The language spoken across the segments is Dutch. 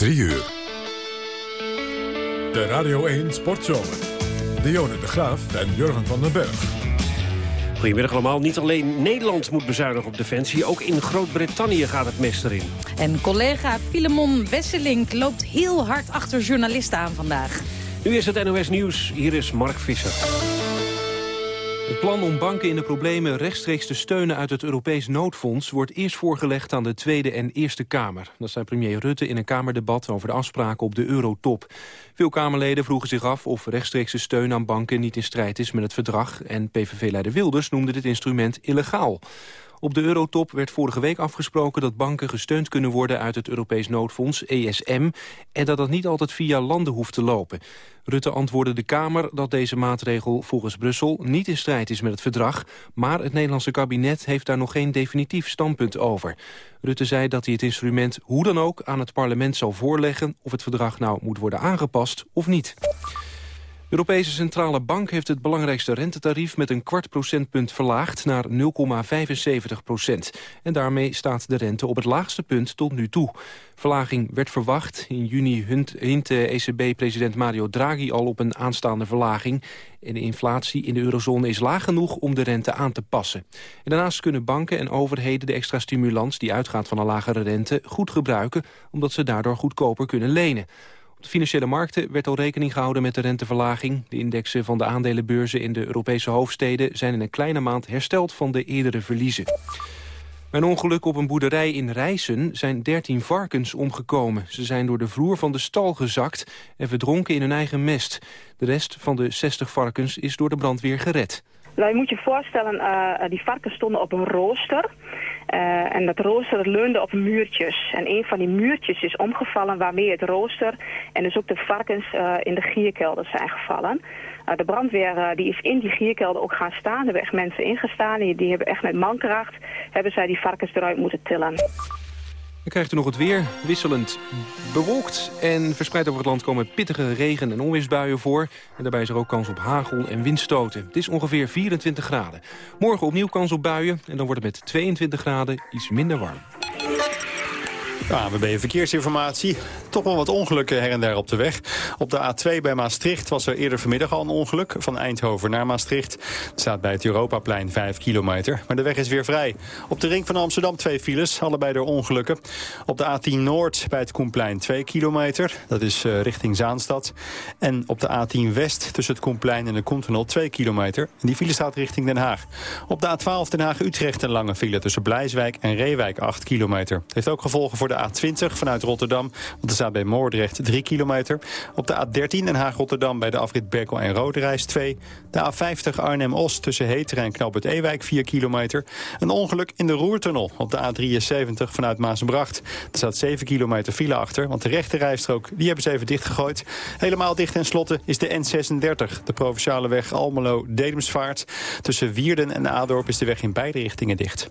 3 uur. De Radio 1 Sportzomer. Dionne de Graaf en Jurgen van den Berg. Goedemiddag allemaal. Niet alleen Nederland moet bezuinigen op defensie. Ook in Groot-Brittannië gaat het mes erin. En collega Filemon Wesselink loopt heel hard achter journalisten aan vandaag. Nu is het NOS Nieuws. Hier is Mark Visser. Het plan om banken in de problemen rechtstreeks te steunen uit het Europees noodfonds wordt eerst voorgelegd aan de Tweede en Eerste Kamer. Dat zei premier Rutte in een Kamerdebat over de afspraken op de Eurotop. Veel Kamerleden vroegen zich af of rechtstreekse steun aan banken niet in strijd is met het verdrag en PVV-leider Wilders noemde dit instrument illegaal. Op de Eurotop werd vorige week afgesproken dat banken gesteund kunnen worden uit het Europees noodfonds, ESM, en dat dat niet altijd via landen hoeft te lopen. Rutte antwoordde de Kamer dat deze maatregel volgens Brussel niet in strijd is met het verdrag, maar het Nederlandse kabinet heeft daar nog geen definitief standpunt over. Rutte zei dat hij het instrument hoe dan ook aan het parlement zal voorleggen of het verdrag nou moet worden aangepast of niet. De Europese Centrale Bank heeft het belangrijkste rentetarief met een kwart procentpunt verlaagd naar 0,75 procent. En daarmee staat de rente op het laagste punt tot nu toe. Verlaging werd verwacht. In juni hint ECB-president Mario Draghi al op een aanstaande verlaging. En de inflatie in de eurozone is laag genoeg om de rente aan te passen. En daarnaast kunnen banken en overheden de extra stimulans die uitgaat van een lagere rente goed gebruiken, omdat ze daardoor goedkoper kunnen lenen. Op de financiële markten werd al rekening gehouden met de renteverlaging. De indexen van de aandelenbeurzen in de Europese hoofdsteden... zijn in een kleine maand hersteld van de eerdere verliezen. Bij een ongeluk op een boerderij in Rijssen zijn 13 varkens omgekomen. Ze zijn door de vloer van de stal gezakt en verdronken in hun eigen mest. De rest van de 60 varkens is door de brandweer gered. Nou, je moet je voorstellen, uh, die varkens stonden op een rooster. Uh, en dat rooster leunde op muurtjes. En een van die muurtjes is omgevallen waarmee het rooster en dus ook de varkens uh, in de gierkelder zijn gevallen. De brandweer die is in die gierkelder ook gaan staan. Er hebben echt mensen ingestaan. Die, die hebben echt met mankracht hebben zij die varkens eruit moeten tillen. Dan krijgt u nog het weer, wisselend bewolkt. En verspreid over het land komen pittige regen- en onweersbuien voor. En daarbij is er ook kans op hagel en windstoten. Het is ongeveer 24 graden. Morgen opnieuw kans op buien. En dan wordt het met 22 graden iets minder warm. ANWB Verkeersinformatie. Toch wel wat ongelukken her en der op de weg. Op de A2 bij Maastricht was er eerder vanmiddag al een ongeluk. Van Eindhoven naar Maastricht. Er staat bij het Europaplein 5 kilometer. Maar de weg is weer vrij. Op de ring van Amsterdam twee files, allebei door ongelukken. Op de A10 Noord bij het Koenplein 2 kilometer. Dat is uh, richting Zaanstad. En op de A10 West tussen het Koenplein en de Koentunnel 2 kilometer. En die file staat richting Den Haag. Op de A12 Den Haag-Utrecht een lange file tussen Blijswijk en Reewijk 8 kilometer. Het heeft ook gevolgen voor de A20 vanuit Rotterdam. Want er staat bij Moordrecht 3 kilometer. Op de A13 Den Haag-Rotterdam bij de afrit Berkel en Roderijs 2. De A50 Arnhem-Os tussen Heteren en Knoop het Ewijk 4 kilometer. Een ongeluk in de Roertunnel op de A73 vanuit Maasbracht. Er staat 7 kilometer file achter, want de rechte rijstrook die hebben ze even dichtgegooid. Helemaal dicht en slotte is de N36, de provinciale weg Almelo-Dedemsvaart. Tussen Wierden en Adorp is de weg in beide richtingen dicht.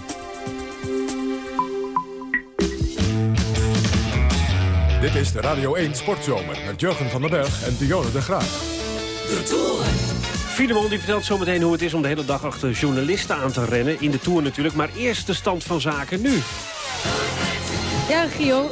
Dit is de Radio 1 Sportzomer met Jurgen van den Berg en Dionne de Graaf. De Tour. Filemon die vertelt zometeen hoe het is om de hele dag achter journalisten aan te rennen. In de Tour natuurlijk, maar eerst de stand van zaken nu. Ja, Gio,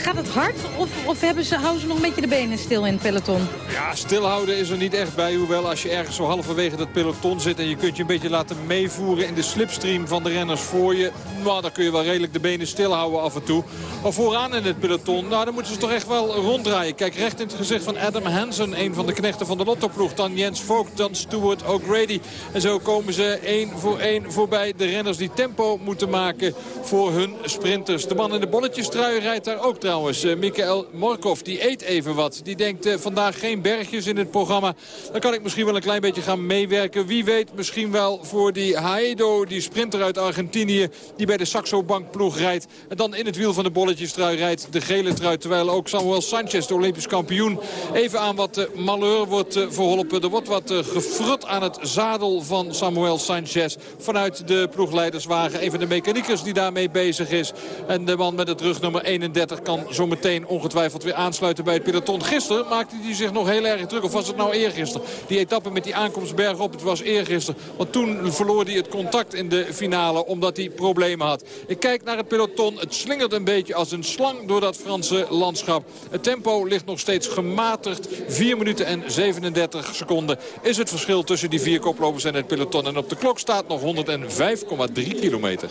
gaat het hard of, of hebben ze, houden ze nog een beetje de benen stil in het peloton? Ja, stilhouden is er niet echt bij. Hoewel als je ergens zo halverwege dat peloton zit... en je kunt je een beetje laten meevoeren in de slipstream van de renners voor je... nou, dan kun je wel redelijk de benen stilhouden af en toe. Maar vooraan in het peloton, nou, dan moeten ze toch echt wel ronddraaien. Kijk, recht in het gezicht van Adam Hansen, een van de knechten van de Lottoploeg. Dan Jens Vogt, dan Stuart O'Grady. En zo komen ze één voor één voorbij de renners die tempo moeten maken voor hun sprinters. De man in de bolletjestrui rijdt daar ook Uh, Mikael Morkov, die eet even wat. Die denkt uh, vandaag geen bergjes in het programma. Dan kan ik misschien wel een klein beetje gaan meewerken. Wie weet misschien wel voor die Haedo, die sprinter uit Argentinië... die bij de Saxo Bank ploeg rijdt. En dan in het wiel van de bolletjestrui rijdt de gele trui. Terwijl ook Samuel Sanchez, de Olympisch kampioen... even aan wat uh, malheur wordt verholpen. Er wordt wat gefrut aan het zadel van Samuel Sanchez... vanuit de ploegleiderswagen. Een van de mechaniekers die daarmee bezig is. En de man met het rugnummer 31 kan zometeen ongetwijfeld weer aansluiten bij het peloton. Gisteren maakte hij zich nog heel erg druk. Of was het nou eergisteren? Die etappe met die aankomstberg op, het was eergisteren. Want toen verloor hij het contact in de finale omdat hij problemen had. Ik kijk naar het peloton. Het slingert een beetje als een slang door dat Franse landschap. Het tempo ligt nog steeds gematigd. 4 minuten en 37 seconden is het verschil tussen die vier koplopers en het peloton. En op de klok staat nog 105,3 kilometer.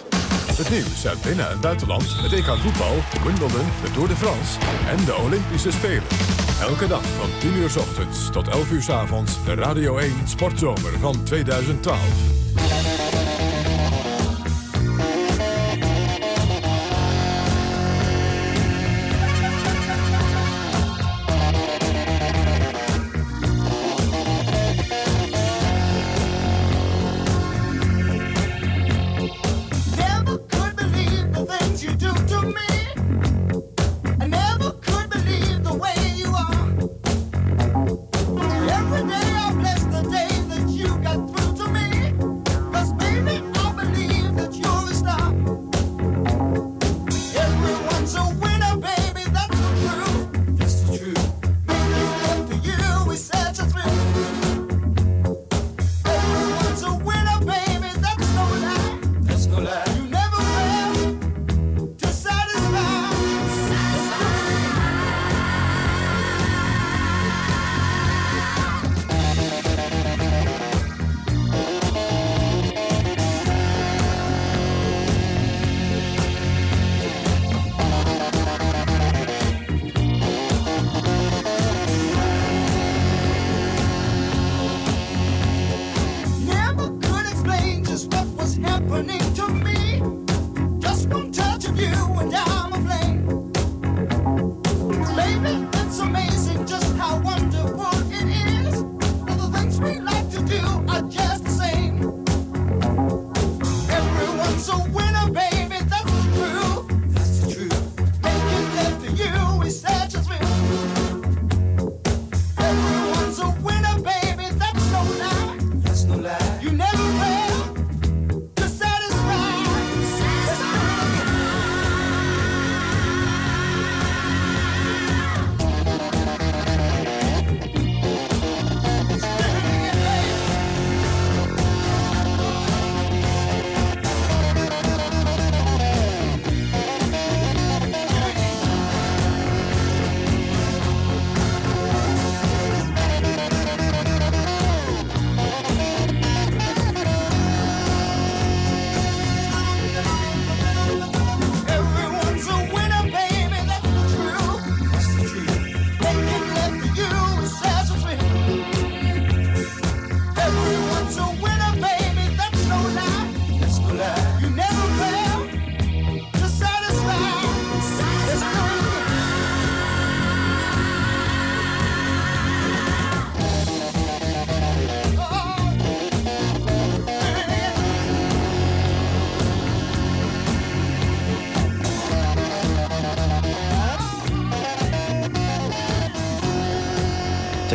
Het nieuws uit binnen- en buitenland, het EK voetbal, Wimbledon, de Tour de France en de Olympische Spelen. Elke dag van 10 uur s ochtends tot 11 uur s avonds de Radio 1 Sportzomer van 2012.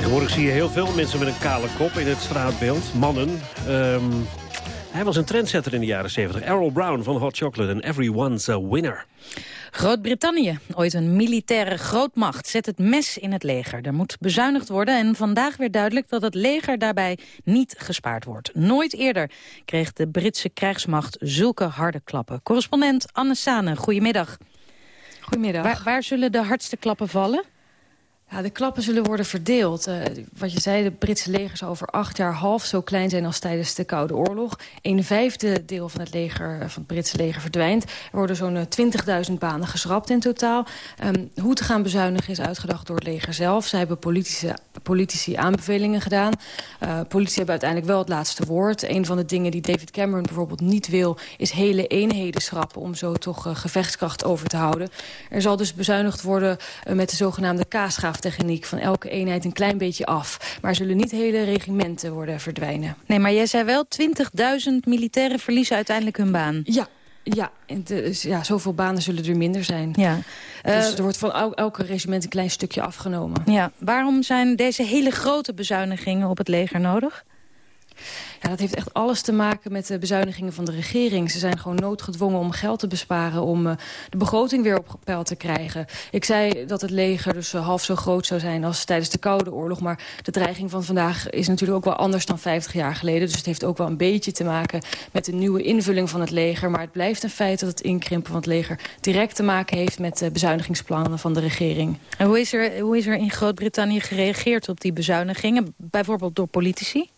Zie je heel veel mensen met een kale kop in het straatbeeld. Mannen. Um, hij was een trendsetter in de jaren 70. Errol Brown van Hot Chocolate en Everyone's a Winner. Groot-Brittannië, ooit een militaire grootmacht, zet het mes in het leger. Er moet bezuinigd worden en vandaag werd duidelijk dat het leger daarbij niet gespaard wordt. Nooit eerder kreeg de Britse krijgsmacht zulke harde klappen. Correspondent Anne Sane, goedemiddag. Goedemiddag. Waar, waar zullen de hardste klappen vallen? De klappen zullen worden verdeeld. Uh, wat je zei, de Britse leger zal over acht jaar half zo klein zijn als tijdens de Koude Oorlog. Een vijfde deel van het, leger, van het Britse leger verdwijnt. Er worden zo'n 20.000 banen geschrapt in totaal. Um, hoe te gaan bezuinigen is uitgedacht door het leger zelf. Zij hebben politici, politici aanbevelingen gedaan. Uh, hebben uiteindelijk wel het laatste woord. Een van de dingen die David Cameron bijvoorbeeld niet wil... is hele eenheden schrappen om zo toch gevechtskracht over te houden. Er zal dus bezuinigd worden met de zogenaamde kaasgaaf techniek van elke eenheid een klein beetje af. Maar zullen niet hele regimenten worden verdwijnen. Nee, maar jij zei wel 20.000 militairen verliezen uiteindelijk hun baan. Ja, ja, dus, ja, zoveel banen zullen er minder zijn. Ja. Dus uh, er wordt van elke regiment een klein stukje afgenomen. Ja. Waarom zijn deze hele grote bezuinigingen op het leger nodig? Ja, dat heeft echt alles te maken met de bezuinigingen van de regering. Ze zijn gewoon noodgedwongen om geld te besparen... om uh, de begroting weer op peil te krijgen. Ik zei dat het leger dus uh, half zo groot zou zijn als tijdens de Koude Oorlog. Maar de dreiging van vandaag is natuurlijk ook wel anders dan 50 jaar geleden. Dus het heeft ook wel een beetje te maken met de nieuwe invulling van het leger. Maar het blijft een feit dat het inkrimpen van het leger... direct te maken heeft met de bezuinigingsplannen van de regering. En hoe is er, hoe is er in Groot-Brittannië gereageerd op die bezuinigingen? Bijvoorbeeld door politici?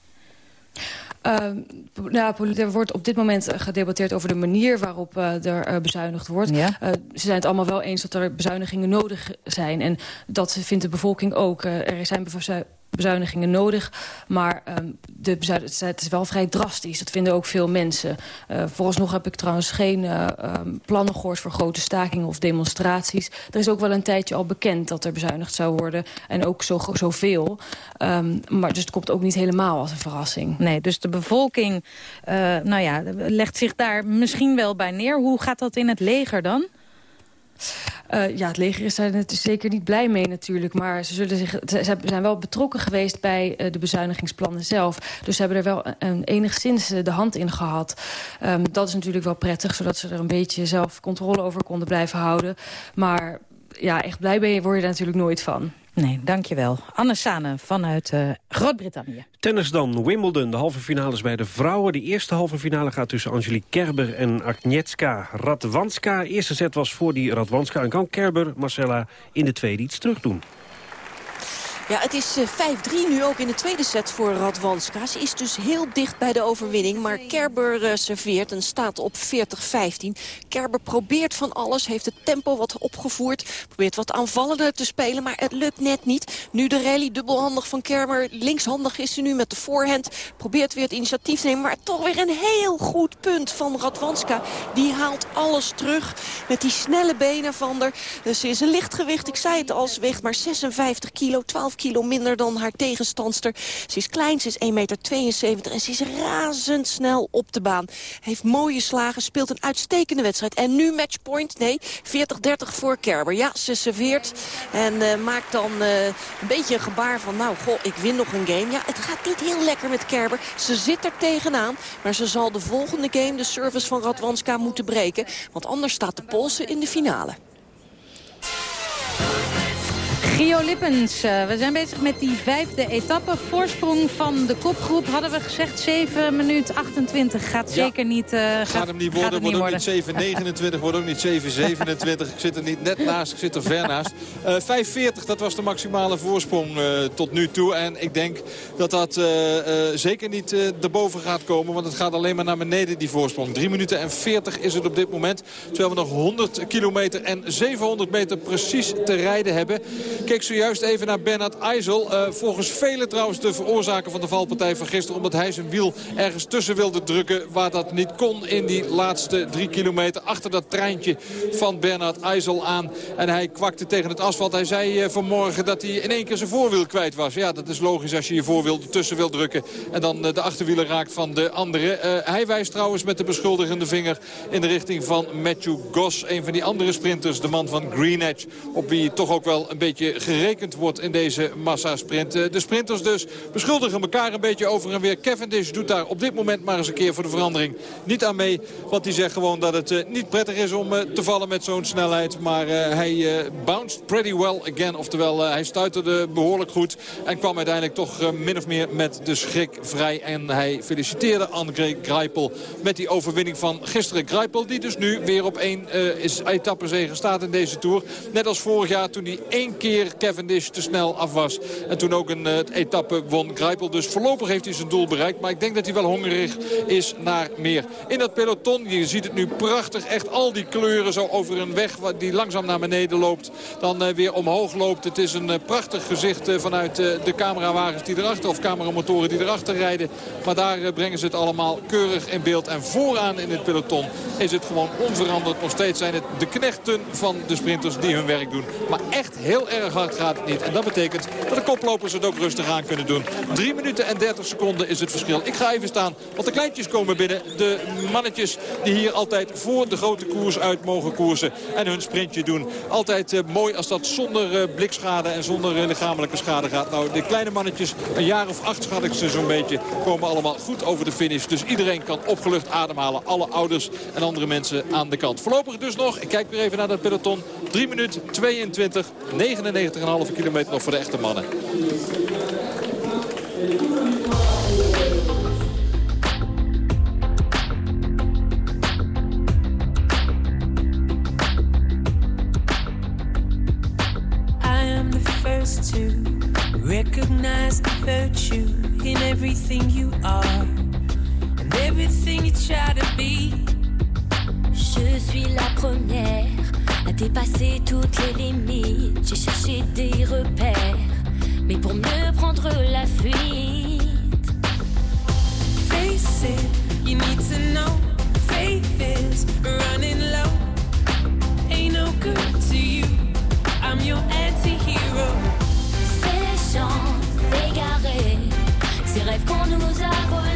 Uh, nou, er wordt op dit moment gedebatteerd over de manier waarop uh, er uh, bezuinigd wordt. Ja. Ze zijn het allemaal wel eens dat er bezuinigingen nodig zijn. En dat vindt de bevolking ook. er zijn bezuinigingen nodig. Maar um, de het is wel vrij drastisch. Dat vinden ook veel mensen. Uh, vooralsnog heb ik trouwens geen uh, um, plannen gehoord voor grote stakingen of demonstraties. Er is ook wel een tijdje al bekend dat er bezuinigd zou worden. En ook zo, zoveel. Um, maar dus het komt ook niet helemaal als een verrassing. Nee, dus de bevolking uh, nou ja, legt zich daar misschien wel bij neer. Hoe gaat dat in het leger dan? Uh, ja, het leger is daar zeker niet blij mee natuurlijk. Maar ze, zullen zich, ze zijn wel betrokken geweest bij uh, de bezuinigingsplannen zelf. Dus ze hebben er wel een, enigszins de hand in gehad. Um, dat is natuurlijk wel prettig, zodat ze er een beetje zelf controle over konden blijven houden. Maar ja, echt blij ben je, word je er natuurlijk nooit van. Nee, dankjewel. Anne Sane vanuit uh, Groot-Brittannië. Tennis dan, Wimbledon, de halve finales bij de vrouwen. De eerste halve finale gaat tussen Angelique Kerber en Agnieszka Radwanska. Eerste set was voor die Radwanska en kan Kerber, Marcella, in de tweede iets terug doen. Ja, het is 5-3 eh, nu ook in de tweede set voor Radwanska. Ze is dus heel dicht bij de overwinning. Maar Kerber uh, serveert en staat op 40-15. Kerber probeert van alles, heeft het tempo wat opgevoerd. Probeert wat aanvallender te spelen, maar het lukt net niet. Nu de rally dubbelhandig van Kerber. Linkshandig is ze nu met de voorhand. Probeert weer het initiatief te nemen. Maar toch weer een heel goed punt van Radwanska. Die haalt alles terug met die snelle benen van haar. Dus ze is een lichtgewicht, ik zei het al, ze weegt maar 56 kilo, 12 kilo minder dan haar tegenstandster. Ze is klein, ze is 1,72 meter en ze is razendsnel op de baan. Heeft mooie slagen, speelt een uitstekende wedstrijd. En nu matchpoint, nee, 40-30 voor Kerber. Ja, ze serveert en uh, maakt dan uh, een beetje een gebaar van... nou, goh, ik win nog een game. Ja, het gaat niet heel lekker met Kerber. Ze zit er tegenaan, maar ze zal de volgende game... de service van Radwanska moeten breken. Want anders staat de Poolse in de finale. Gio Lippens, uh, we zijn bezig met die vijfde etappe. Voorsprong van de kopgroep hadden we gezegd 7 minuut 28. Gaat zeker niet uh, gaat, gaat hem niet worden, wordt ook niet 7,29, wordt ook niet 7,27. ik zit er niet net naast, ik zit er ver naast. Uh, eh, 5,40, dat was de maximale voorsprong tot nu toe. En ik denk dat dat zeker niet erboven gaat komen. Want het gaat alleen maar naar beneden, die voorsprong. 3 minuten en 40 is het op dit moment. Terwijl we nog 100 kilometer en 700 meter precies te rijden hebben. Kijk zojuist even naar Bernard IJssel. Uh, volgens velen trouwens de veroorzaker van de valpartij van gisteren. Omdat hij zijn wiel ergens tussen wilde drukken. Waar dat niet kon in die laatste drie kilometer. Achter dat treintje van Bernard IJssel aan. En hij kwakte tegen het asfalt. Hij zei uh, vanmorgen dat hij in één keer zijn voorwiel kwijt was. Ja, dat is logisch als je je voorwiel ertussen wil drukken. En dan uh, de achterwielen raakt van de andere. hij wijst trouwens met de beschuldigende vinger in de richting van Matthew Goss. Een van die andere sprinters. De man van Green Edge. Op wie toch ook wel een beetje gerekend wordt in deze massasprint. De sprinters dus beschuldigen elkaar een beetje over en weer. Cavendish doet daar op dit moment maar eens een keer voor de verandering niet aan mee. Want die zegt gewoon dat het niet prettig is om te vallen met zo'n snelheid. Maar hij bounced pretty well again. Oftewel, hij stuiterde behoorlijk goed. En kwam uiteindelijk toch min of meer met de schrik vrij. En hij feliciteerde André Greipel met die overwinning van gisteren. Greipel die dus nu weer op één is etappezege staat in deze Tour. Net als vorig jaar toen hij één keer Cavendish te snel af was. En toen ook een uh, etappe won Greipel. Dus voorlopig heeft hij zijn doel bereikt. Maar ik denk dat hij wel hongerig is naar meer. In dat peloton, je ziet het nu prachtig. Echt al die kleuren zo over een weg die langzaam naar beneden loopt. Dan uh, weer omhoog loopt. Het is een prachtig gezicht vanuit de camerawagens die erachter... of cameramotoren die erachter rijden. Maar daar brengen ze het allemaal keurig in beeld. En vooraan in het peloton is het gewoon onveranderd. Nog steeds zijn het de knechten van de sprinters die hun werk doen. Maar echt heel erg gaat het niet. En dat betekent dat de koplopers het ook rustig aan kunnen doen. 3 minuten en 30 seconden is het verschil. Ik ga even staan, want de kleintjes komen binnen. De mannetjes die hier altijd voor de grote koers uit mogen koersen. En hun sprintje doen. Altijd uh, mooi als dat zonder uh, blikschade en zonder uh, lichamelijke schade gaat. Nou, de kleine mannetjes, een jaar of acht schat ik ze zo'n beetje, komen allemaal goed over de finish. Dus iedereen kan opgelucht ademhalen. Alle ouders en andere mensen aan de kant. Voorlopig dus nog, ik kijk weer even naar dat peloton. 3 minuten 22, 99,5 kilometer nog voor de echte mannen. to recognize the virtue in everything you are and everything you try to be. Je suis la première à dépasser toutes les limites. J'ai cherché des repères, mais pour mieux prendre la fuite. Face it, you need to know. Faith is running low. Ain't no good to you. I'm your anti-hero. Ces chants égarés, ces rêves qu'on nous a volés.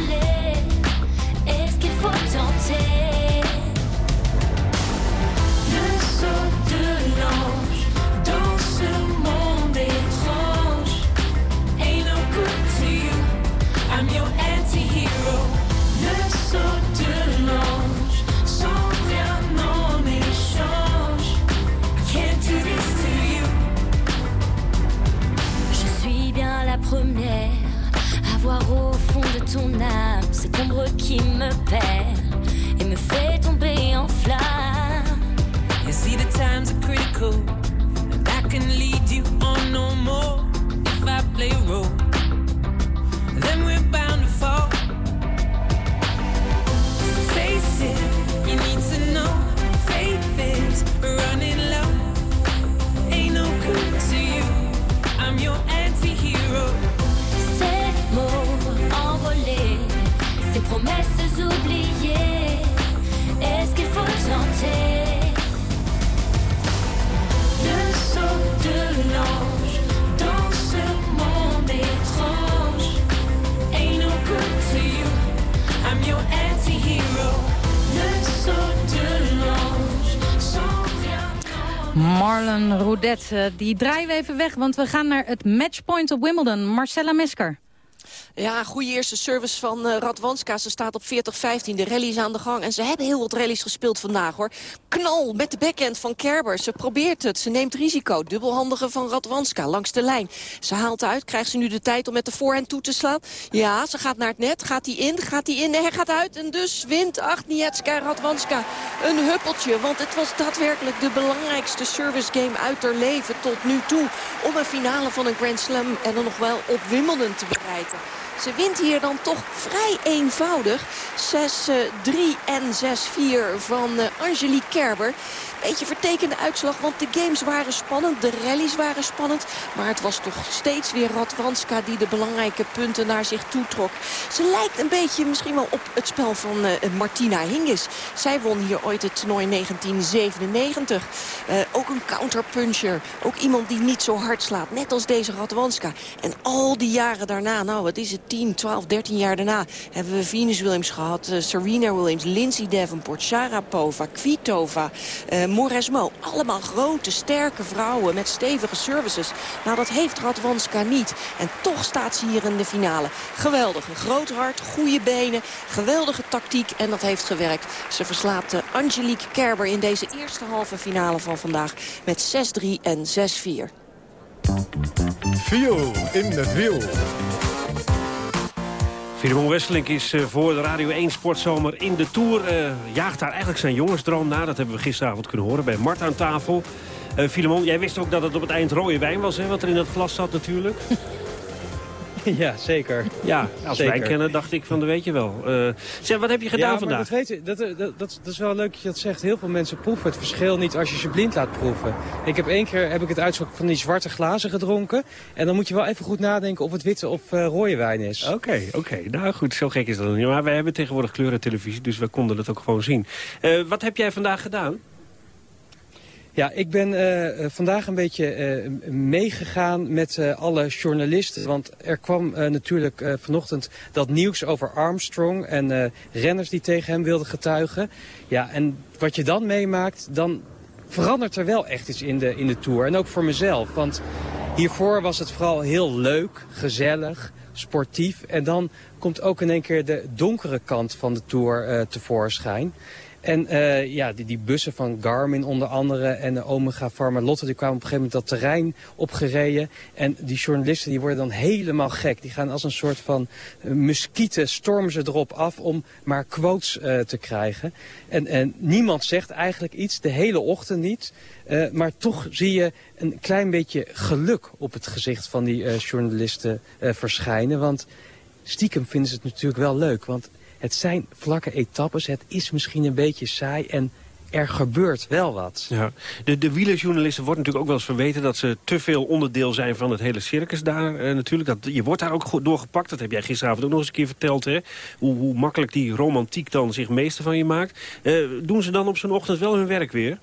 Eh, die draaien we even weg, want we gaan naar het matchpoint op Wimbledon. Marcella Mesker. Ja, goede eerste service van uh, Radwanska. Ze staat op 40-15. De rally is aan de gang. En ze hebben heel wat rallies gespeeld vandaag, hoor. Knal met de backhand van Kerber. Ze probeert het. Ze neemt risico. Dubbelhandige van Radwanska langs de lijn. Ze haalt uit. Krijgt ze nu de tijd om met de voorhand toe te slaan? Ja, ze gaat naar het net. Gaat hij in? Gaat hij in? Nee, hij gaat uit. En dus wint Agnieszka Radwanska een huppeltje. Want het was daadwerkelijk de belangrijkste service game uit haar leven tot nu toe. Om een finale van een Grand Slam en dan nog wel op Wimbledon te bereiken. Ze wint hier dan toch vrij eenvoudig. 6-3 en 6-4 van uh, Angelique Kerber. Beetje vertekende uitslag, want de games waren spannend. De rallies waren spannend. Maar het was toch steeds weer Radwanska die de belangrijke punten naar zich toetrok. Ze lijkt een beetje misschien wel op het spel van uh, Martina Hingis. Zij won hier ooit het toernooi 1997. Uh, ook een counterpuncher. Ook iemand die niet zo hard slaat. Net als deze Radwanska. En al die jaren daarna, nou wat is het, 10, 12, 13 jaar daarna hebben we Venus Williams gehad. eh, Serena Williams, Lindsay Davenport, Sharapova, Kvitova, eh Moresmo. Allemaal grote, sterke vrouwen met stevige services. Nou, dat heeft Radwanska niet. En toch staat ze hier in de finale. Geweldig. Een groot hart, goede benen, geweldige tactiek. En dat heeft gewerkt. Ze verslaat eh, Angelique Kerber in deze eerste halve finale van vandaag met 6-3 en 6-4. Viel in het wiel. Filemon Wesselink is eh, voor de Radio 1 Sportzomer in de Tour. eh, jaagt daar eigenlijk zijn jongensdroom na. Dat hebben we gisteravond kunnen horen bij Mart aan tafel. Filemon, jij wist ook dat het op het eind rode wijn was, hè, wat er in dat glas zat natuurlijk. Ja, zeker. Ja, als Zeker. wijnkenner dacht ik van, dat weet je wel. Eh, zeg, wat heb je gedaan ja, vandaag? Dat, weet je, dat, dat, dat, dat is wel leuk dat je dat zegt. Heel veel mensen proeven het verschil niet als je ze blind laat proeven. Ik heb één keer heb ik het uitzoek van die zwarte glazen gedronken. En dan moet je wel even goed nadenken of het witte of eh, rode wijn is. Oké, oké. Nou goed, zo gek is dat niet. Maar wij hebben tegenwoordig kleurentelevisie, dus we konden het ook gewoon zien. Eh, wat heb jij vandaag gedaan? Ja, ik ben eh, eh, vandaag een beetje eh, meegegaan met alle journalisten. Want er kwam natuurlijk vanochtend dat nieuws over Armstrong en renners die tegen hem wilden getuigen. Ja, en wat je dan meemaakt, dan verandert er wel echt iets in de, in de Tour. En ook voor mezelf, want hiervoor was het vooral heel leuk, gezellig, sportief. En dan komt ook in één keer de donkere kant van de Tour tevoorschijn. En eh, ja, die, die bussen van Garmin onder andere en de Omega Pharma Lotte... die kwamen op een gegeven moment dat terrein opgereden. En die journalisten die worden dan helemaal gek. Die gaan als een soort van eh, muskieten, stormen ze erop af om maar quotes eh, te krijgen. En, en niemand zegt eigenlijk iets, de hele ochtend niet. Maar toch zie je een klein beetje geluk op het gezicht van die journalisten verschijnen. Want stiekem vinden ze het natuurlijk wel leuk. Want het zijn vlakke etappes, het is misschien een beetje saai en er gebeurt wel wat. Ja. De, de wielerjournalisten wordt natuurlijk ook wel eens verweten... dat ze te veel onderdeel zijn van het hele circus daar eh, natuurlijk. Dat, je wordt daar ook goed doorgepakt. Dat heb jij gisteravond ook nog eens een keer verteld. Hè? Hoe, hoe makkelijk die romantiek dan zich meester van je maakt. Eh, doen ze dan op zo'n ochtend wel hun werk weer?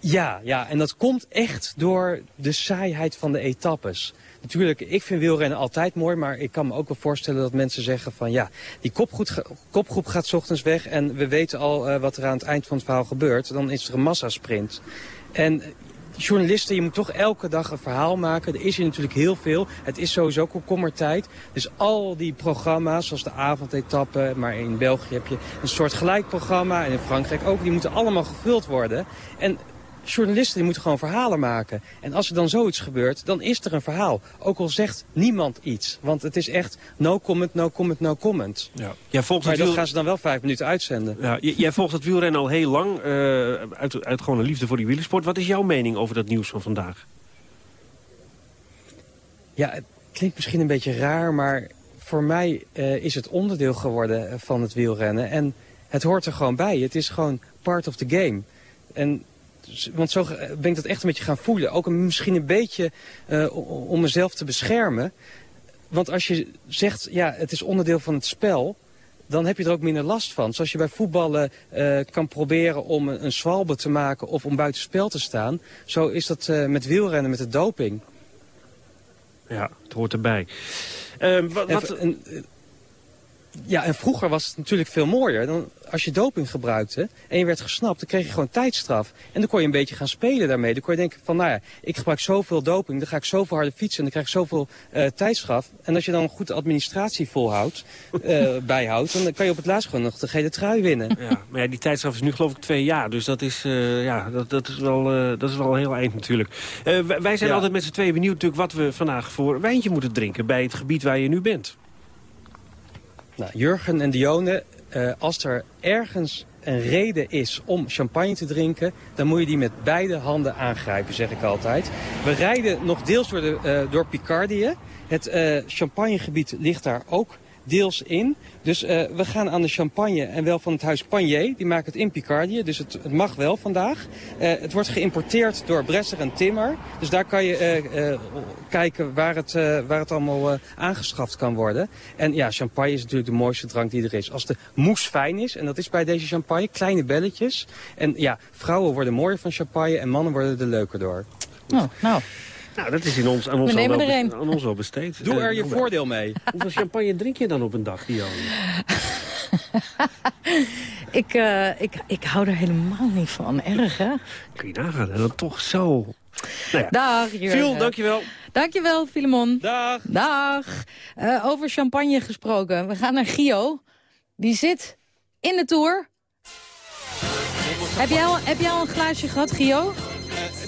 Ja, ja, en dat komt echt door de saaiheid van de etappes. Natuurlijk, ik vind wielrennen altijd mooi, maar ik kan me ook wel voorstellen dat mensen zeggen van ja, die kopgroep, ga- kopgroep gaat ochtends weg en we weten al eh, wat er aan het eind van het verhaal gebeurt. Dan is er een massasprint. En eh, journalisten, je moet toch elke dag een verhaal maken. Er is hier natuurlijk heel veel. Het is sowieso komkommertijd. Dus al die programma's, zoals de avondetappe, maar in België heb je een soort gelijkprogramma en in Frankrijk ook, die moeten allemaal gevuld worden. En journalisten die moeten gewoon verhalen maken. En als er dan zoiets gebeurt, dan is er een verhaal. Ook al zegt niemand iets. Want het is echt no comment, no comment, no comment. Ja. Jij volgt maar het dat wiel- gaan ze dan wel vijf minuten uitzenden. Ja, jij volgt het wielrennen al heel lang. eh, uit, uit gewoon een liefde voor die wielersport. Wat is jouw mening over dat nieuws van vandaag? Ja, het klinkt misschien een beetje raar, maar voor mij eh, is het onderdeel geworden eh, van het wielrennen. En het hoort er gewoon bij. Het is gewoon part of the game. En, want zo ben ik dat echt een beetje gaan voelen. Ook een- misschien een beetje eh, om mezelf te beschermen. Want als je zegt, ja, het is onderdeel van het spel dan heb je er ook minder last van. Zoals je bij voetballen eh, kan proberen om een, een zwalbe te maken of om buiten spel te staan. Zo is dat eh, met wielrennen, met de doping. Ja, het hoort erbij. Ehm, wat, wat- en, eh, ja, en vroeger was het natuurlijk veel mooier. Dan, als je doping gebruikte en je werd gesnapt, dan kreeg je gewoon tijdstraf. En dan kon je een beetje gaan spelen daarmee. Dan kon je denken van, nou ja, ik gebruik zoveel doping, dan ga ik zoveel harder fietsen en dan krijg ik zoveel eh tijdstraf. En als je dan goed administratie volhoudt, eh, bijhoudt, dan kan je op het laatst gewoon nog de gele trui winnen. Ja, maar ja, die tijdstraf is nu geloof ik twee jaar. Dus dat is, eh, ja, dat, dat is, wel, dat is wel een heel eind natuurlijk. Wij- wij zijn Ja. altijd met z'n tweeën benieuwd natuurlijk wat we vandaag voor wijntje moeten drinken... bij het gebied waar je nu bent. Nou, Jurgen en Dione, eh, als er ergens een reden is om champagne te drinken... dan moet je die met beide handen aangrijpen, zeg ik altijd. We rijden nog deels door, de, eh, door Picardie. Het eh, champagnegebied ligt daar ook deels in. Dus eh, we gaan aan de champagne en wel van het huis Panier. Die maken het in Picardie, dus het, mag wel vandaag. Eh, het wordt geïmporteerd door Bresser en Timmer. Dus daar kan je eh, kijken waar het, waar het allemaal aangeschaft kan worden. En ja, champagne is natuurlijk de mooiste drank die er is. Als de moes fijn is, en dat is bij deze champagne, kleine belletjes. En ja, vrouwen worden mooier van champagne en mannen worden er leuker door. Oh, nou. Nou, dat is in ons, aan, ons al wel, aan ons wel besteed. Doe Eh, er je voordeel mee. Hoeveel champagne drink je dan op een dag, Dion? Ik, eh, ik, ik hou er helemaal niet van. Erg, hè? Kun je nagaan, en dan toch zo... Nou ja. Dag, Jurgen. Phil, dankjewel. Dankjewel, Filemon. Dag. Dag. Eh, over champagne gesproken. We gaan naar Gio. Die zit in de Tour. Heb jij al, heb jij al een glaasje gehad, Gio?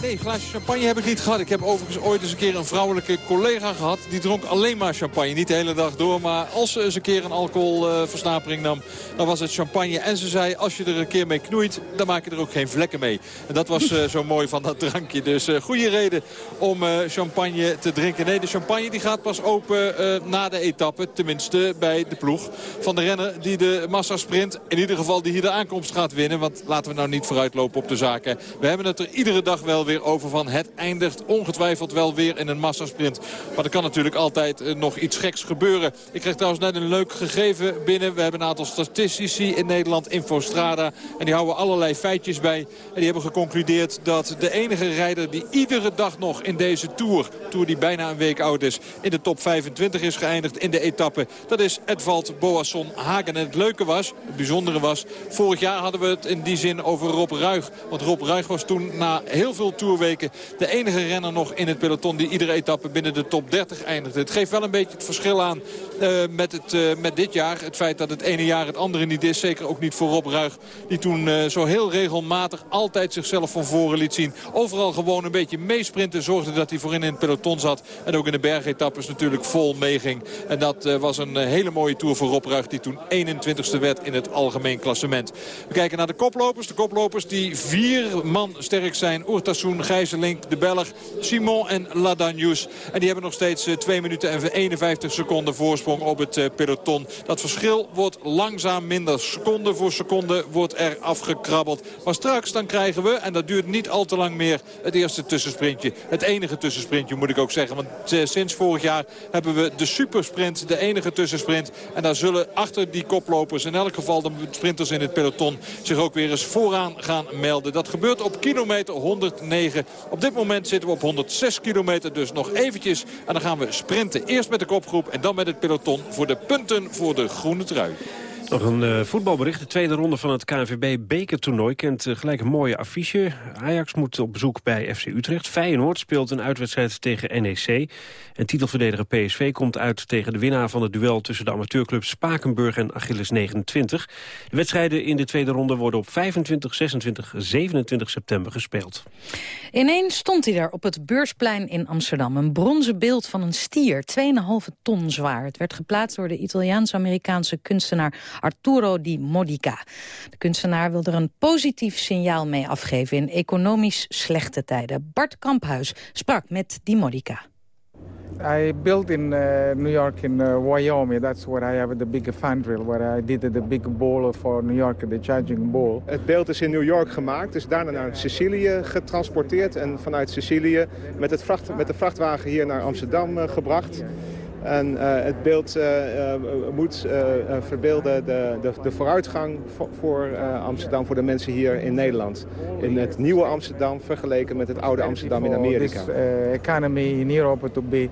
Nee, glaasje champagne heb ik niet gehad. Ik heb overigens ooit eens een keer een vrouwelijke collega gehad. Die dronk alleen maar champagne. Niet de hele dag door. Maar als ze eens een keer een alcoholversnapering nam, dan was het champagne. En ze zei, als je er een keer mee knoeit, dan maak je er ook geen vlekken mee. En dat was eh, zo mooi van dat drankje. Dus eh, goede reden om eh, champagne te drinken. Nee, de champagne die gaat pas open na de etappe. Tenminste bij de ploeg van de renner die de massasprint, in ieder geval die hier de aankomst gaat winnen. Want laten we nou niet vooruitlopen op de zaken. We hebben het er iedere dag wel weer over van. Het eindigt ongetwijfeld wel weer in een massasprint. Maar er kan natuurlijk altijd eh, nog iets geks gebeuren. Ik kreeg trouwens net een leuk gegeven binnen. We hebben een aantal statistici in Nederland, Infostrada. En die houden allerlei feitjes bij. En die hebben geconcludeerd dat de enige rijder die iedere dag nog in deze Tour... Tour die bijna een week oud is, in de top 25 is geëindigd in de etappe. Dat is Edvald Boasson Hagen. En het leuke was, het bijzondere was... vorig jaar hadden we het in die zin over Rob Ruig. Want Rob Ruig was toen na heel veel de enige renner nog in het peloton die iedere etappe binnen de top 30 eindigde. Het geeft wel een beetje het verschil aan eh, met, het, eh, met dit jaar. Het feit dat het ene jaar het andere niet is. Zeker ook niet voor Rob Ruig. Die toen eh, zo heel regelmatig altijd zichzelf van voren liet zien. Overal gewoon een beetje meesprinten. Zorgde dat hij voorin in het peloton zat. En ook in de bergetappes natuurlijk vol meeging. En dat was een hele mooie tour voor Rob Ruig. Die toen 21ste werd in het algemeen klassement. We kijken naar de koplopers. De koplopers die vier man sterk zijn. Gijzelink, de Belg, Simon en Ladanius. En die hebben nog steeds eh, 2 minuten en 51 seconden voorsprong op het eh, peloton. Dat verschil wordt langzaam minder. Seconde voor seconde wordt er afgekrabbeld. Maar straks dan krijgen we, en dat duurt niet al te lang meer, het eerste tussensprintje. Het enige tussensprintje moet ik ook zeggen. Want eh, sinds vorig jaar hebben we de supersprint, de enige tussensprint. En daar zullen achter die koplopers, in elk geval de sprinters in het peloton, zich ook weer eens vooraan gaan melden. Dat gebeurt op kilometer 109. Op dit moment zitten we op 106 kilometer, dus nog eventjes. En dan gaan we sprinten. Eerst met de kopgroep en dan met het peloton voor de punten voor de groene trui. Nog een eh, voetbalbericht. De tweede ronde van het KNVB bekertoernooi kent eh, gelijk een mooie affiche. Ajax moet op bezoek bij FC Utrecht. Feyenoord speelt een uitwedstrijd tegen NEC. En titelverdediger PSV komt uit tegen de winnaar van het duel... tussen de amateurclubs Spakenburg en Achilles 29. De wedstrijden in de tweede ronde worden op 25, 26, 27 september gespeeld. Ineens stond hij daar op het Beursplein in Amsterdam. Een bronzen beeld van een stier, 2,5 ton zwaar. Het werd geplaatst door de Italiaans-Amerikaanse kunstenaar Arturo Di Modica. De kunstenaar wil er een positief signaal mee afgeven... in economisch slechte tijden. Bart Kamphuis sprak met Di Modica. I built in uh, New York in uh, Wyoming. That's where I have the big foundry, where I did the big bowl for New York, the charging bowl. Het beeld is in New York gemaakt, is daarna naar Sicilië getransporteerd en vanuit Sicilië met, het vracht, met de vrachtwagen hier naar Amsterdam uh, gebracht. En uh, het beeld uh, uh, moet verbeelden de, de, de vooruitgang voor, voor Amsterdam, voor de mensen hier in Nederland. In het nieuwe Amsterdam vergeleken met het oude Amsterdam in Amerika. This economy in Europe to be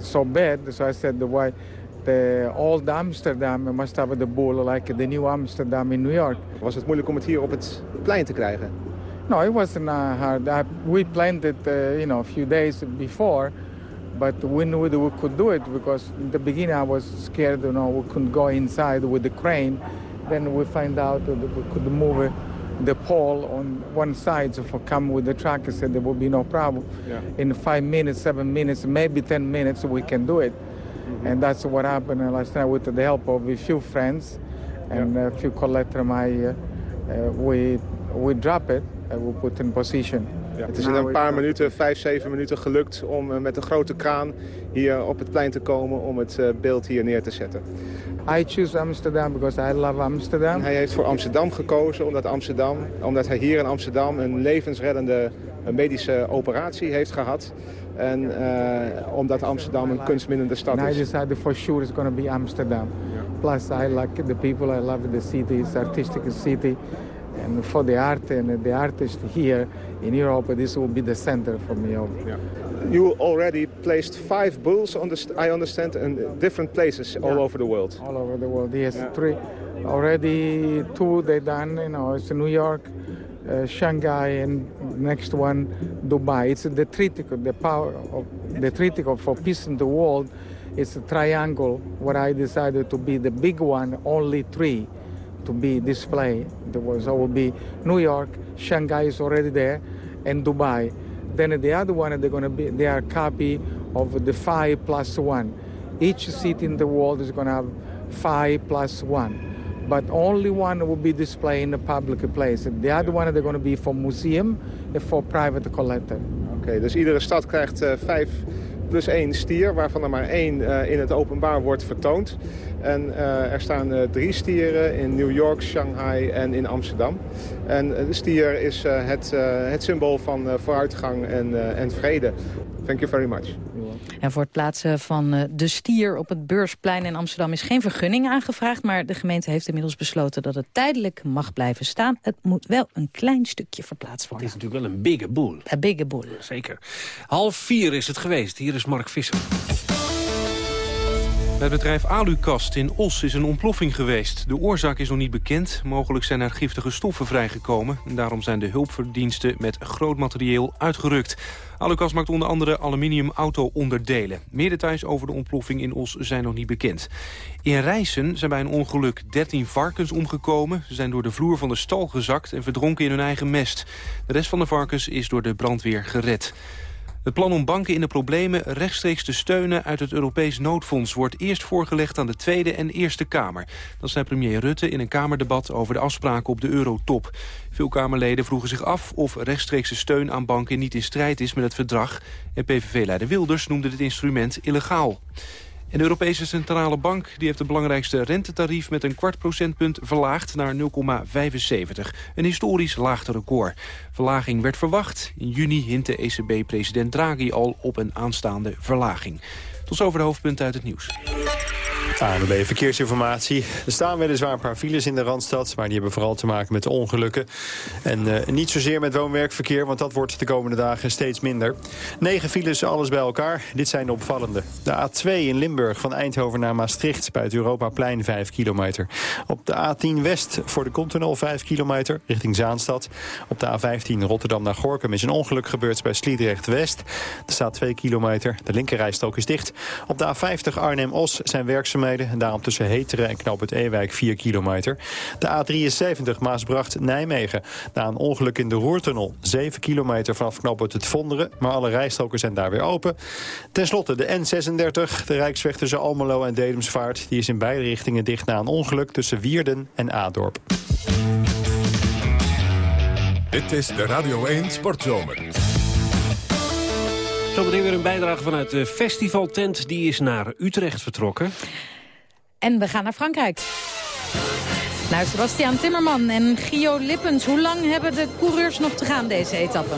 so bad, so I said why the old Amsterdam must have the bull like the new Amsterdam in New York. Was het moeilijk om het hier op het plein te krijgen? No, it wasn't hard. I, we planned it, you know, a few days before. But we knew that we could do it because in the beginning I was scared, you know, we couldn't go inside with the crane. Then we find out that we could move the pole on one side. So for come with the truck, I said there will be no problem. Yeah. In five minutes, seven minutes, maybe 10 minutes, we can do it. Mm -hmm. And that's what happened last night with the help of a few friends and yeah. a few collectors. My, uh, uh, we, we drop it and we put in position. Ja, het is in een paar minuten, vijf, zeven minuten gelukt om uh, met een grote kraan hier op het plein te komen om het uh, beeld hier neer te zetten. I choose Amsterdam because I love Amsterdam. Hij heeft voor Amsterdam gekozen omdat, Amsterdam, omdat hij hier in Amsterdam een levensreddende medische operatie heeft gehad. En uh, omdat Amsterdam een kunstminnende stad is. I decided for sure it's going to be Amsterdam. Plus I like the people, I love the city, it's artistic city. And for the art and the artist here in Europe, this will be the center for me. Of, You already placed five bulls, on the st- I understand, in different places all over the world. all over the world. Yes, three. Already two they done. You know, it's New York, uh, Shanghai, and next one Dubai. It's the treaty, the power of the treaty for peace in the world. It's a triangle where I decided to be the big one, only three to be displayed. There was will be New York, Shanghai is already there, and Dubai. Then the other one they're gonna be they are copy of the five plus one. Each city in the world is gonna have five plus one. But only one will be displayed in a public place. And the other one they're gonna be for museum and for private collector. Oké, dus iedere stad krijgt eh, vijf plus één stier, waarvan er maar één eh, in het openbaar wordt vertoond. En eh, er staan eh, drie stieren in New York, Shanghai en in Amsterdam. En de stier is het, het symbool van vooruitgang en, en vrede. Thank you very much. En voor het plaatsen van eh, de stier op het Beursplein in Amsterdam is geen vergunning aangevraagd. Maar de gemeente heeft inmiddels besloten dat het tijdelijk mag blijven staan. Het moet wel een klein stukje verplaatst worden. Het is natuurlijk wel een bigge boel. Een bigge boel. Zeker. Half vier is het geweest. Hier is Mark Visser. Bij het bedrijf Alucast in Os is een ontploffing geweest. De oorzaak is nog niet bekend. Mogelijk zijn er giftige stoffen vrijgekomen. En daarom zijn de hulpverdiensten met groot materieel uitgerukt. Alucast maakt onder andere aluminium auto-onderdelen. Meer details over de ontploffing in Os zijn nog niet bekend. In Rijssen zijn bij een ongeluk 13 varkens omgekomen. Ze zijn door de vloer van de stal gezakt en verdronken in hun eigen mest. De rest van de varkens is door de brandweer gered. Het plan om banken in de problemen rechtstreeks te steunen uit het Europees noodfonds wordt eerst voorgelegd aan de Tweede en Eerste Kamer. Dat zei premier Rutte in een Kamerdebat over de afspraken op de eurotop. Veel Kamerleden vroegen zich af of rechtstreekse steun aan banken niet in strijd is met het verdrag. En PVV-leider Wilders noemde dit instrument illegaal. En de Europese Centrale Bank die heeft het belangrijkste rentetarief met een kwart procentpunt verlaagd naar 0,75. Een historisch laagte record. Verlaging werd verwacht. In juni hint de ECB-president Draghi al op een aanstaande verlaging. Tot zover de hoofdpunten uit het nieuws. ANWB Verkeersinformatie. Er staan weliswaar een paar files in de Randstad... maar die hebben vooral te maken met ongelukken. En eh, niet zozeer met woon-werkverkeer... want dat wordt de komende dagen steeds minder. Negen files, alles bij elkaar. Dit zijn de opvallende. De A2 in Limburg van Eindhoven naar Maastricht... bij het Europaplein 5 kilometer. Op de A10 West voor de Continental 5 kilometer... richting Zaanstad. Op de A15 Rotterdam naar Gorkum is een ongeluk gebeurd... bij Sliedrecht West. Er staat 2 kilometer. De linkerrijstrook is dicht. Op de A50 Arnhem-Os zijn werkzaamheden... en daarom tussen Heteren en Knoop het Ewijk 4 kilometer. De A73 Maasbracht-Nijmegen. Na een ongeluk in de Roertunnel. 7 kilometer vanaf Knoop het Vonderen... maar alle rijstroken zijn daar weer open. Ten slotte de N36, de rijksweg tussen Almelo en Dedemsvaart... die is in beide richtingen dicht na een ongeluk tussen Wierden en Adorp. Dit is de Radio 1 Sportzomer. Zometeen weer een bijdrage vanuit de festivaltent. Die is naar Utrecht vertrokken. En we gaan naar Frankrijk. Naar Sebastian Timmerman en Gio Lippens. Hoe lang hebben de coureurs nog te gaan deze etappe?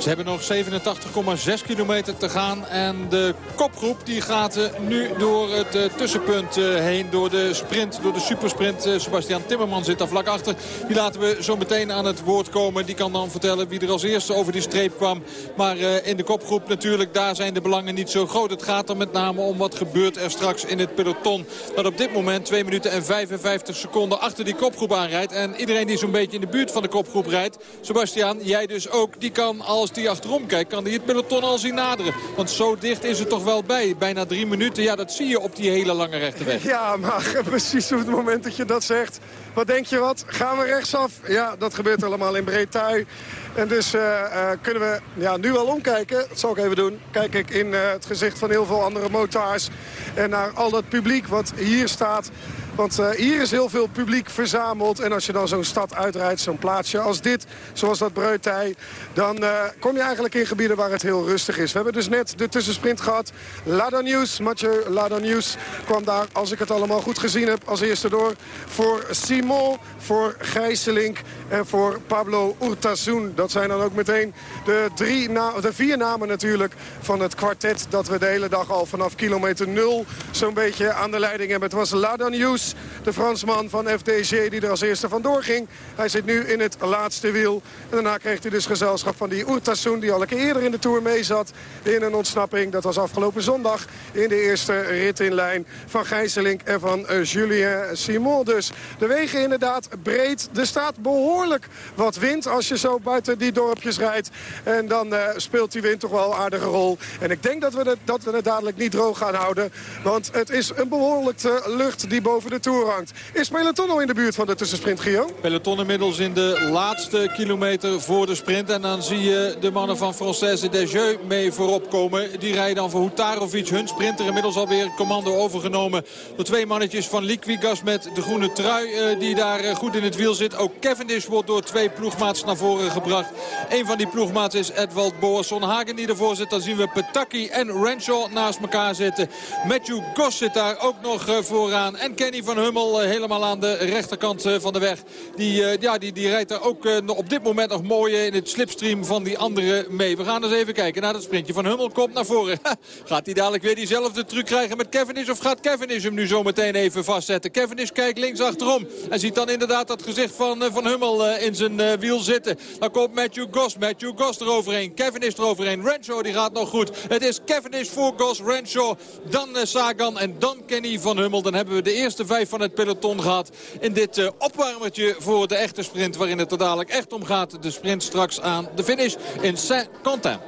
Ze hebben nog 87,6 kilometer te gaan. En de kopgroep die gaat nu door het eh, tussenpunt eh, heen. Door de sprint, door de supersprint. Eh, Sebastian Timmerman zit daar vlak achter. Die laten we zo meteen aan het woord komen. Die kan dan vertellen wie er als eerste over die streep kwam. Maar in de kopgroep natuurlijk, daar zijn de belangen niet zo groot. Het gaat er met name om wat gebeurt er straks in het peloton. Dat op dit moment 2 minuten en 55 seconden achter die kopgroep aanrijdt. En iedereen die zo'n beetje in de buurt van de kopgroep rijdt. Sebastian, jij dus ook. Die kan, als die achterom kijkt, kan die het peloton al zien naderen. Want zo dicht is het toch wel bij. Bijna drie minuten. Ja, dat zie je op die hele lange rechte weg. Ja, maar precies op het moment dat je dat zegt. Wat denk je wat? Gaan we rechtsaf? Ja, dat gebeurt allemaal in Bretui. En dus eh, eh, kunnen we ja, nu wel omkijken. Dat zal ik even doen. Kijk ik in eh, het gezicht van heel veel andere motards. En naar al dat publiek wat hier staat. Want eh, hier is heel veel publiek verzameld. En als je dan zo'n stad uitrijdt, zo'n plaatsje als dit, zoals dat Breutij... dan eh, kom je eigenlijk in gebieden waar het heel rustig is. We hebben dus net de tussensprint gehad. Ladanius, Mathieu Ladanius kwam daar, als ik het allemaal goed gezien heb, als eerste door. Voor Simon, voor Gijselink en voor Pablo Urtasun. Dat zijn dan ook meteen de, drie de vier namen natuurlijk van het kwartet... dat we de hele dag al vanaf kilometer nul zo'n beetje aan de leiding hebben. Het was Ladanius, De Fransman van FDG die er als eerste vandoor ging. Hij zit nu in het laatste wiel. En daarna kreeg hij dus gezelschap van die Urtasun die al een keer eerder in de Tour mee zat. In een ontsnapping, dat was afgelopen zondag in de eerste rit in lijn van Gijzelink en van eh, Julien Simon. Dus de wegen inderdaad breed. Er staat behoorlijk wat wind als je zo buiten die dorpjes rijdt. En dan eh, speelt die wind toch wel een aardige rol. En ik denk dat we, het, dat we het dadelijk niet droog gaan houden. Want het is een behoorlijke lucht die boven de Tour hangt. Is Peloton al in de buurt van de tussensprint, Gio? Peloton inmiddels in de laatste kilometer voor de sprint. En dan zie je de mannen van Française Desjeux mee voorop komen. Die rijden dan voor Hutarovic, hun sprinter. Inmiddels alweer commando overgenomen door twee mannetjes van Liquigas met de groene trui. eh, die daar eh, goed in het wiel zit. Ook Cavendish wordt door twee ploegmaats naar voren gebracht. Een van die ploegmaats is Edvald Boasson Hagen die ervoor zit. Dan zien we Petaki en Renshaw naast elkaar zitten. Matthew Goss zit daar ook nog eh, vooraan. En Kenny van Hummel eh, helemaal aan de rechterkant eh, van de weg. Die, eh, ja, die, die rijdt daar ook op dit moment nog mooi in het slipstream van die anderen mee. We gaan eens even kijken naar het sprintje. Van Hummel komt naar voren. gaat hij dadelijk weer diezelfde truc krijgen met Cavendish? Of gaat Cavendish hem nu zo meteen even vastzetten? Cavendish kijkt links achterom. En ziet dan inderdaad dat gezicht van Van Hummel in zijn wiel zitten. Dan komt Matthew Goss. Matthew Goss eroverheen. Cavendish eroverheen. Renshaw die gaat nog goed. Het is Cavendish voor Goss. Renshaw. Dan Sagan. En dan Kenny van Hummel. Dan hebben we de eerste vijf van het peloton gehad. In dit eh, opwarmertje voor de echte sprint. Waarin het er dadelijk echt om gaat. De sprint straks aan de finish in Saint-Quentin.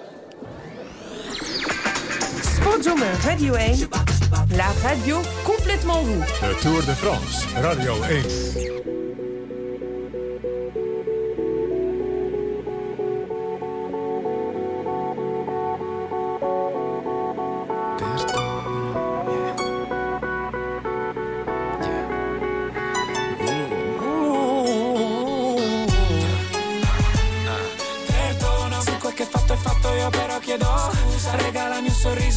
Sportzomer Radio 1. La radio complètement vous. De Tour de France, Radio 1.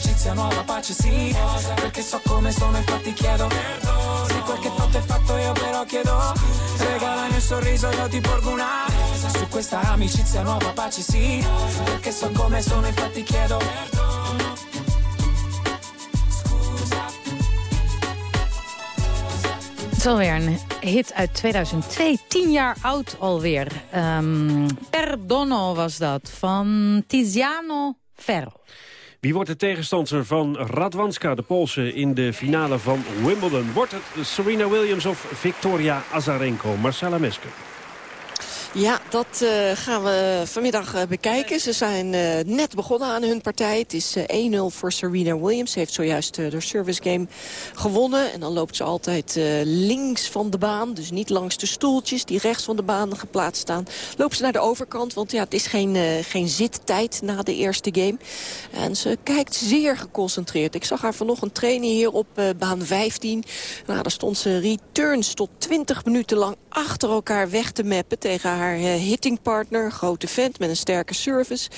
amicizia nuova pace sì. Perché so come sono, infatti chiedo. Sì, quel che fatto è fatto, io però chiedo. Regalami un sorriso, io ti porgo una rosa. Su questa amicizia nuova pace sì. Perché so come sono, infatti chiedo. Het is alweer een hit uit 2002, tien jaar oud alweer. Ehm, Perdono was dat, van Tiziano Ferro. Wie wordt de tegenstander van Radwanska, de Poolse, in de finale van Wimbledon? Wordt het Serena Williams of Victoria Azarenko? Marcella Meske. Ja, dat eh, gaan we vanmiddag eh, bekijken. Ze zijn eh, net begonnen aan hun partij. Het is 1-0 voor Serena Williams. Ze heeft zojuist de service game gewonnen. En dan loopt ze altijd links van de baan. Dus niet langs de stoeltjes die rechts van de baan geplaatst staan. Loopt ze naar de overkant, want ja, het is geen, geen zittijd na de eerste game. En ze kijkt zeer geconcentreerd. Ik zag haar vanochtend trainen hier op baan 15. Nou, daar stond ze returns tot 20 minuten lang achter elkaar weg te mappen tegen haar haar eh, hittingpartner. Grote vent met een sterke service.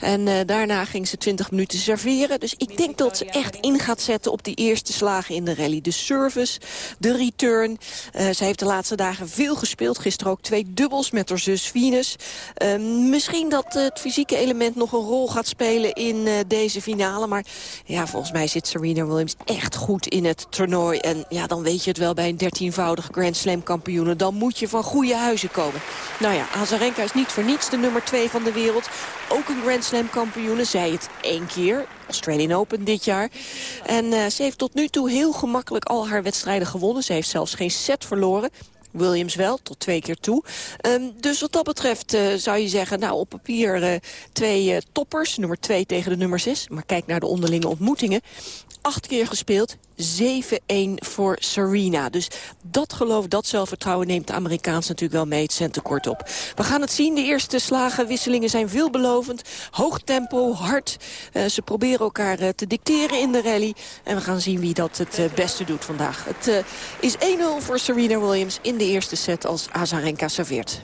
En uh, daarna ging ze 20 minuten serveren. Dus ik denk dat ze echt in gaat zetten op die eerste slagen in de rally. De service, de return. Uh, ze heeft de laatste dagen veel gespeeld. Gisteren ook twee dubbels met haar zus Venus. Uh, misschien dat het fysieke element nog een rol gaat spelen in deze finale. Maar ja, volgens mij zit Serena Williams echt goed in het toernooi. En ja, dan weet je het wel bij een dertienvoudige Grand Slam kampioene. Dan moet je van goede huizen komen. Nou ja, Azarenka is niet voor niets de nummer 2 van de wereld. Ook een Grand Slam kampioene, zei het één keer. Australian Open dit jaar. En uh, ze heeft tot nu toe heel gemakkelijk al haar wedstrijden gewonnen. Ze heeft zelfs geen set verloren. Williams wel, tot twee keer toe. Um, dus wat dat betreft uh, zou je zeggen, nou op papier uh, twee toppers. Nummer twee tegen de nummer zes. Maar kijk naar de onderlinge ontmoetingen. Acht keer gespeeld, 7-1 voor Serena. Dus dat geloof, dat zelfvertrouwen neemt de Amerikaans natuurlijk wel mee het centenkort op. We gaan het zien. De eerste slagenwisselingen zijn veelbelovend. Hoog tempo, hard. Uh, ze proberen elkaar uh, te dicteren in de rally. En we gaan zien wie dat het uh, beste doet vandaag. Het is 1-0 voor Serena Williams in de eerste set als Azarenka serveert.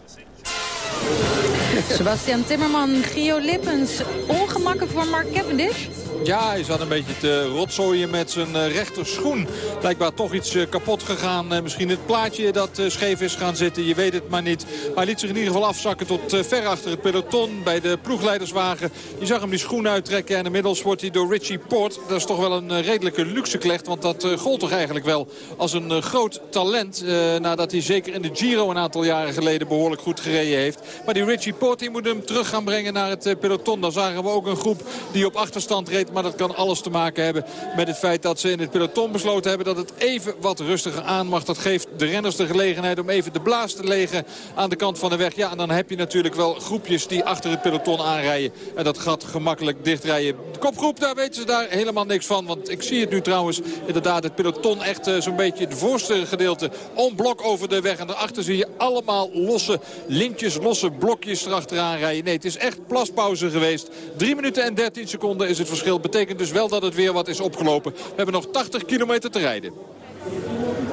Sebastian Timmerman, Gio Lippens. Ongemakken voor Mark Cavendish? Ja, hij zat een beetje te rotzooien met zijn uh, rechterschoen. Blijkbaar toch iets uh, kapot gegaan. Uh, misschien het plaatje dat scheef is gaan zitten. Je weet het maar niet. Maar hij liet zich in ieder geval afzakken tot ver achter het peloton. Bij de ploegleiderswagen. Je zag hem die schoen uittrekken. En inmiddels wordt hij door Richie Port. Dat is toch wel een redelijke luxe klecht. Want dat gold toch eigenlijk wel als een groot talent. nadat hij zeker in de Giro een aantal jaren geleden behoorlijk goed gereden heeft. Maar die Richie Port die moet hem terug gaan brengen naar het peloton. Dan zagen we ook een groep die op achterstand reed. Maar dat kan alles te maken hebben met het feit dat ze in het peloton besloten hebben... dat het even wat rustiger aan mag. Dat geeft de renners de gelegenheid om even de blaas te legen aan de kant van de weg. Ja, en dan heb je natuurlijk wel groepjes die achter het peloton aanrijden. En dat gaat gemakkelijk dichtrijden. De kopgroep, daar weten ze daar helemaal niks van. Want ik zie het nu trouwens inderdaad het peloton echt uh, zo'n beetje het voorste gedeelte om blok over de weg. En daarachter zie je allemaal losse lintjes, losse blokjes erachteraan rijden. Nee, het is echt plaspauze geweest. 3 minuten en 13 seconden is het verschil. Betekent dus wel dat het weer wat is opgelopen. We hebben nog 80 kilometer te rijden.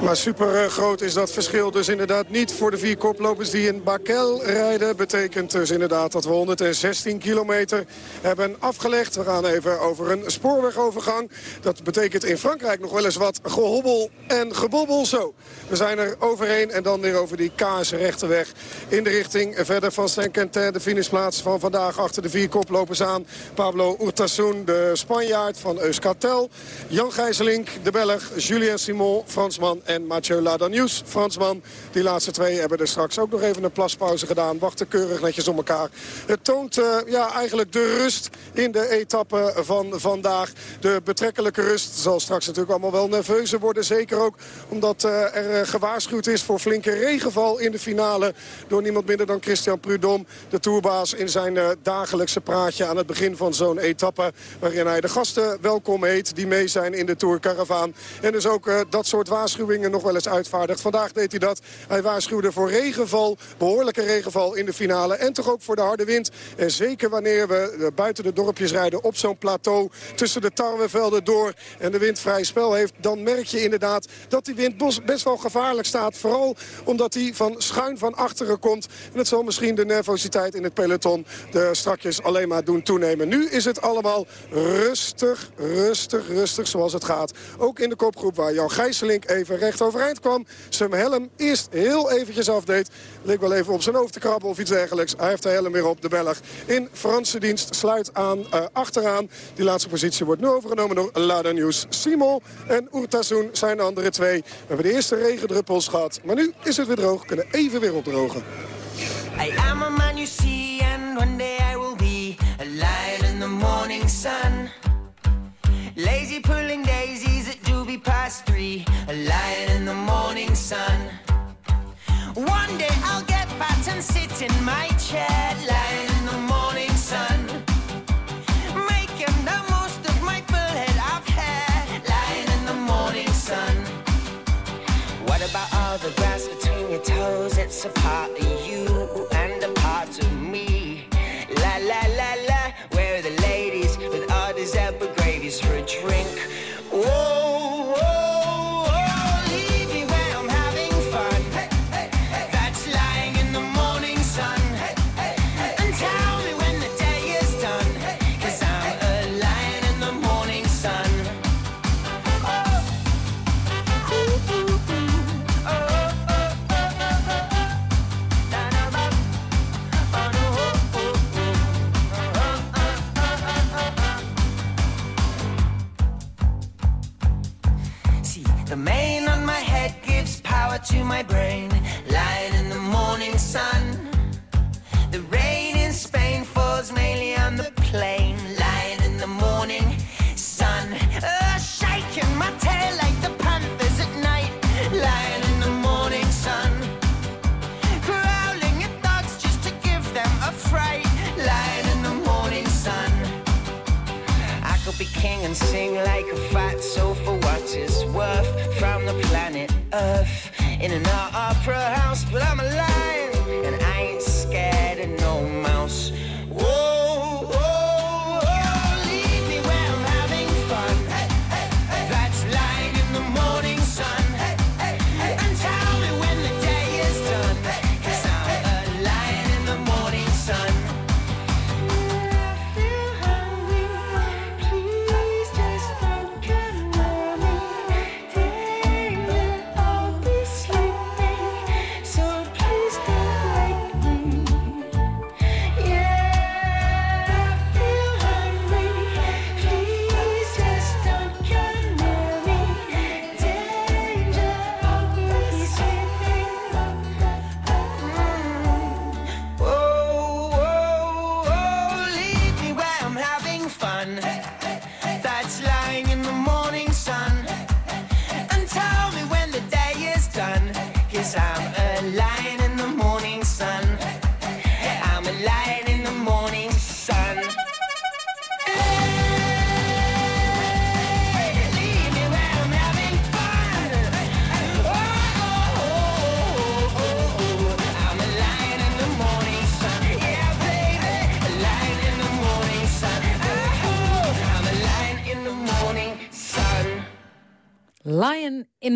Maar super eh, groot is dat verschil dus inderdaad niet voor de vier koplopers die in Bakel rijden. Betekent dus inderdaad dat we 116 kilometer hebben afgelegd. We gaan even over een spoorwegovergang. Dat betekent in Frankrijk nog wel eens wat gehobbel en gebobbel. Zo, we zijn er overheen en dan weer over die kaarsrechte weg in de richting verder van Saint-Quentin. De finishplaats van vandaag achter de vier koplopers aan. Pablo Urtasun, de Spanjaard van Euskartel. Jan Gijzelink, de Belg. Julien Simon, Fransman en Mathieu Ladanius, Fransman. Die laatste twee hebben er straks ook nog even een plaspauze gedaan. Wachten keurig netjes op elkaar. Het toont uh, ja, eigenlijk de rust in de etappe van vandaag. De betrekkelijke rust zal straks natuurlijk allemaal wel nerveuzer worden. Zeker ook omdat uh, er gewaarschuwd is voor flinke regenval in de finale. Door niemand minder dan Christian Prudhomme, de tourbaas in zijn dagelijkse praatje aan het begin van zo'n etappe. Waarin hij de gasten welkom heet die mee zijn in de Tourcaravaan. En dus ook dat soort waarschuwingen nog wel eens uitvaardigt. Vandaag deed hij dat. Hij waarschuwde voor regenval, behoorlijke regenval in de finale. En toch ook voor de harde wind. En zeker wanneer we eh, buiten de dorpjes rijden op zo'n plateau... tussen de tarwevelden door en de wind vrij spel heeft... dan merk je inderdaad dat die wind best wel gevaarlijk staat. Vooral omdat hij van schuin van achteren komt. En het zal misschien de nervositeit in het peloton... de strakjes alleen maar doen toenemen. Nu is het allemaal rustig, rustig, rustig zoals het gaat. Ook in de kopgroep waar Jan Gijselink even recht overeind kwam. Zijn helm eerst heel eventjes afdeed. Leek wel even op zijn hoofd te krabben of iets dergelijks. Hij heeft de helm weer op, de Belg. In Franse dienst sluit aan eh, achteraan. Die laatste positie wordt nu overgenomen door Lada News. Simon en Urtasun zijn de andere twee. We hebben de eerste regendruppels gehad. Maar nu is het weer droog. Kunnen even weer opdrogen. I am a man you see, and one day I will be a in the morning sun. Lazy pulling daisies doobie past three, a lion in the morning sun. One day I'll get fat and sit in my chair, lion in the morning sun. Making the most of my full head of hair, lion in the morning sun. What about all the grass between your toes? It's a part of you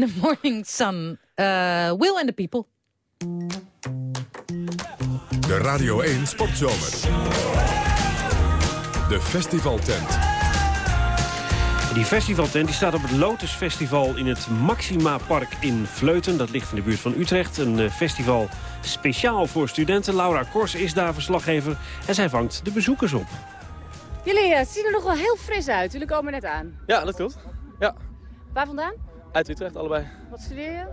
the Morning Sun. Eh, Will and the People. De Radio 1 Sportzomer. De festivaltent. Die festivaltent die staat op het Lotus Festival in het Maxima Park in Vleuten. Dat ligt in de buurt van Utrecht. Een eh, festival speciaal voor studenten. Laura Kors is daar verslaggever en zij vangt de bezoekers op. Jullie eh, zien er nog wel heel fris uit. Jullie komen net aan. Ja, dat klopt. Ja, Waar vandaan? Uit Utrecht allebei. Wat studeer je?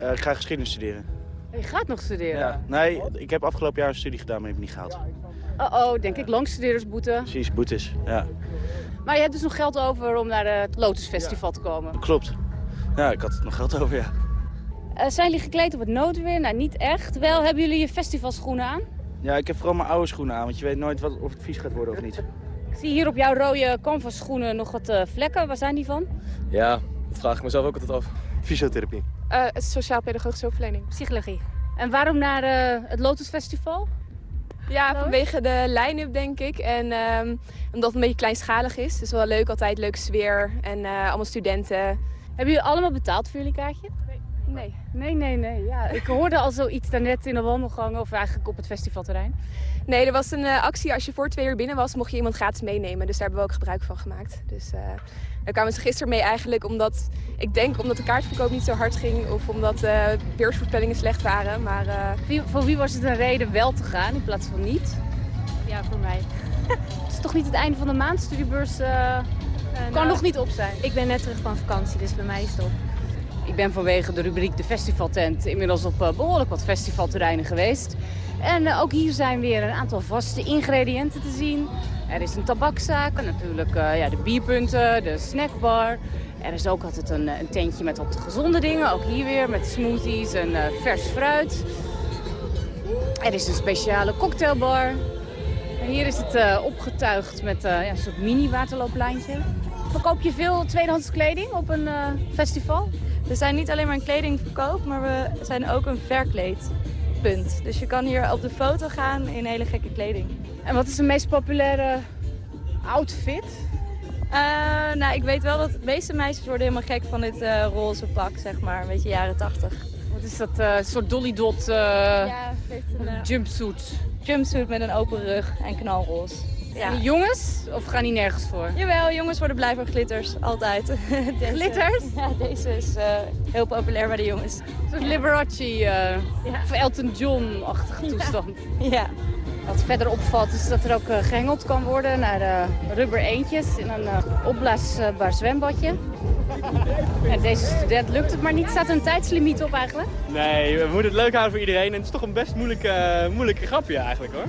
Eh, ik ga geschiedenis studeren. Je gaat nog studeren. Ja. Nee, ik heb afgelopen jaar een studie gedaan, maar heb ik niet gehaald. Oh, oh, denk ik, langstudeerdersboete. Precies, boetes. Ja, Maar je hebt dus nog geld over om naar het Lotus Festival te komen. klopt. Ja, ik had er nog geld over, ja. Eh, zijn jullie gekleed op het noodweer? Nou, niet echt. Wel, hebben jullie je festivalschoenen aan? Ja, ik heb vooral mijn oude schoenen aan, want je weet nooit wat, of het vies gaat worden of niet. Ik zie hier op jouw rode canvas schoenen nog wat eh, vlekken. Waar zijn die van? Ja, dat vraag ik mezelf ook altijd af. Fysiotherapie. Uh, Sociaal-pedagogische hulpverlening. Psychologie. En waarom naar uh, het Lotus Festival? Ja, vanwege de line-up denk ik. En um, omdat het een beetje kleinschalig is. Dus wel leuk, altijd leuke sfeer. En uh, allemaal studenten. Hebben jullie allemaal betaald voor jullie kaartje? Nee. Nee, nee, nee. Ja, ik hoorde al zoiets daarnet in de wandelgang of eigenlijk op het festivalterrein. Nee, er was een uh, actie. Als je voor twee uur binnen was, mocht je iemand gratis meenemen. Dus daar hebben we ook gebruik van gemaakt. Dus uh, daar kwamen ze gisteren mee eigenlijk omdat, ik denk omdat de kaartverkoop niet zo hard ging. Of omdat uh, beursvoorspellingen slecht waren. Maar, wie, voor wie was het een reden wel te gaan in plaats van niet? Ja, voor mij. het is toch niet het einde van de maand? Studiebeurs kan nou, nog niet op zijn. Ik ben net terug van vakantie, dus bij mij is het op. Ik ben vanwege de rubriek De Festivaltent inmiddels op behoorlijk wat festivalterreinen geweest. En ook hier zijn weer een aantal vaste ingrediënten te zien. Er is een tabakzaak, natuurlijk uh, ja, de bierpunten, de snackbar. Er is ook altijd een, een, tentje met wat gezonde dingen. Ook hier weer met smoothies en vers fruit. Er is een speciale cocktailbar. En hier is het opgetuigd met ja, een soort mini-waterlooplijntje. Verkoop je veel tweedehands kleding op een festival? We zijn niet alleen maar een kledingverkoop, maar we zijn ook een Dus je kan hier op de foto gaan in hele gekke kleding. En wat is de meest populaire outfit? Uh, nou, ik weet wel dat de meeste meisjes worden helemaal gek van dit uh, roze pak, zeg maar. Een beetje jaren tachtig. Wat is dat? Uh, een soort Dolly Dot ja, een, jumpsuit? Jumpsuit met een open rug en knalroze. Ja. En jongens? Of gaan die nergens voor? Jawel, jongens worden blij van glitters. Altijd. deze, glitters? Ja, deze is uh, heel populair bij de jongens. Een soort Liberace uh, ja. of Elton John-achtige toestand. Ja. Wat verder opvalt is dat er ook uh, gehengeld kan worden naar rubber eendjes in een opblaasbaar zwembadje. En deze student lukt het maar niet. Staat er een tijdslimiet op eigenlijk? Nee, we moeten het leuk houden voor iedereen. En het is toch een best moeilijke, moeilijke grapje eigenlijk hoor.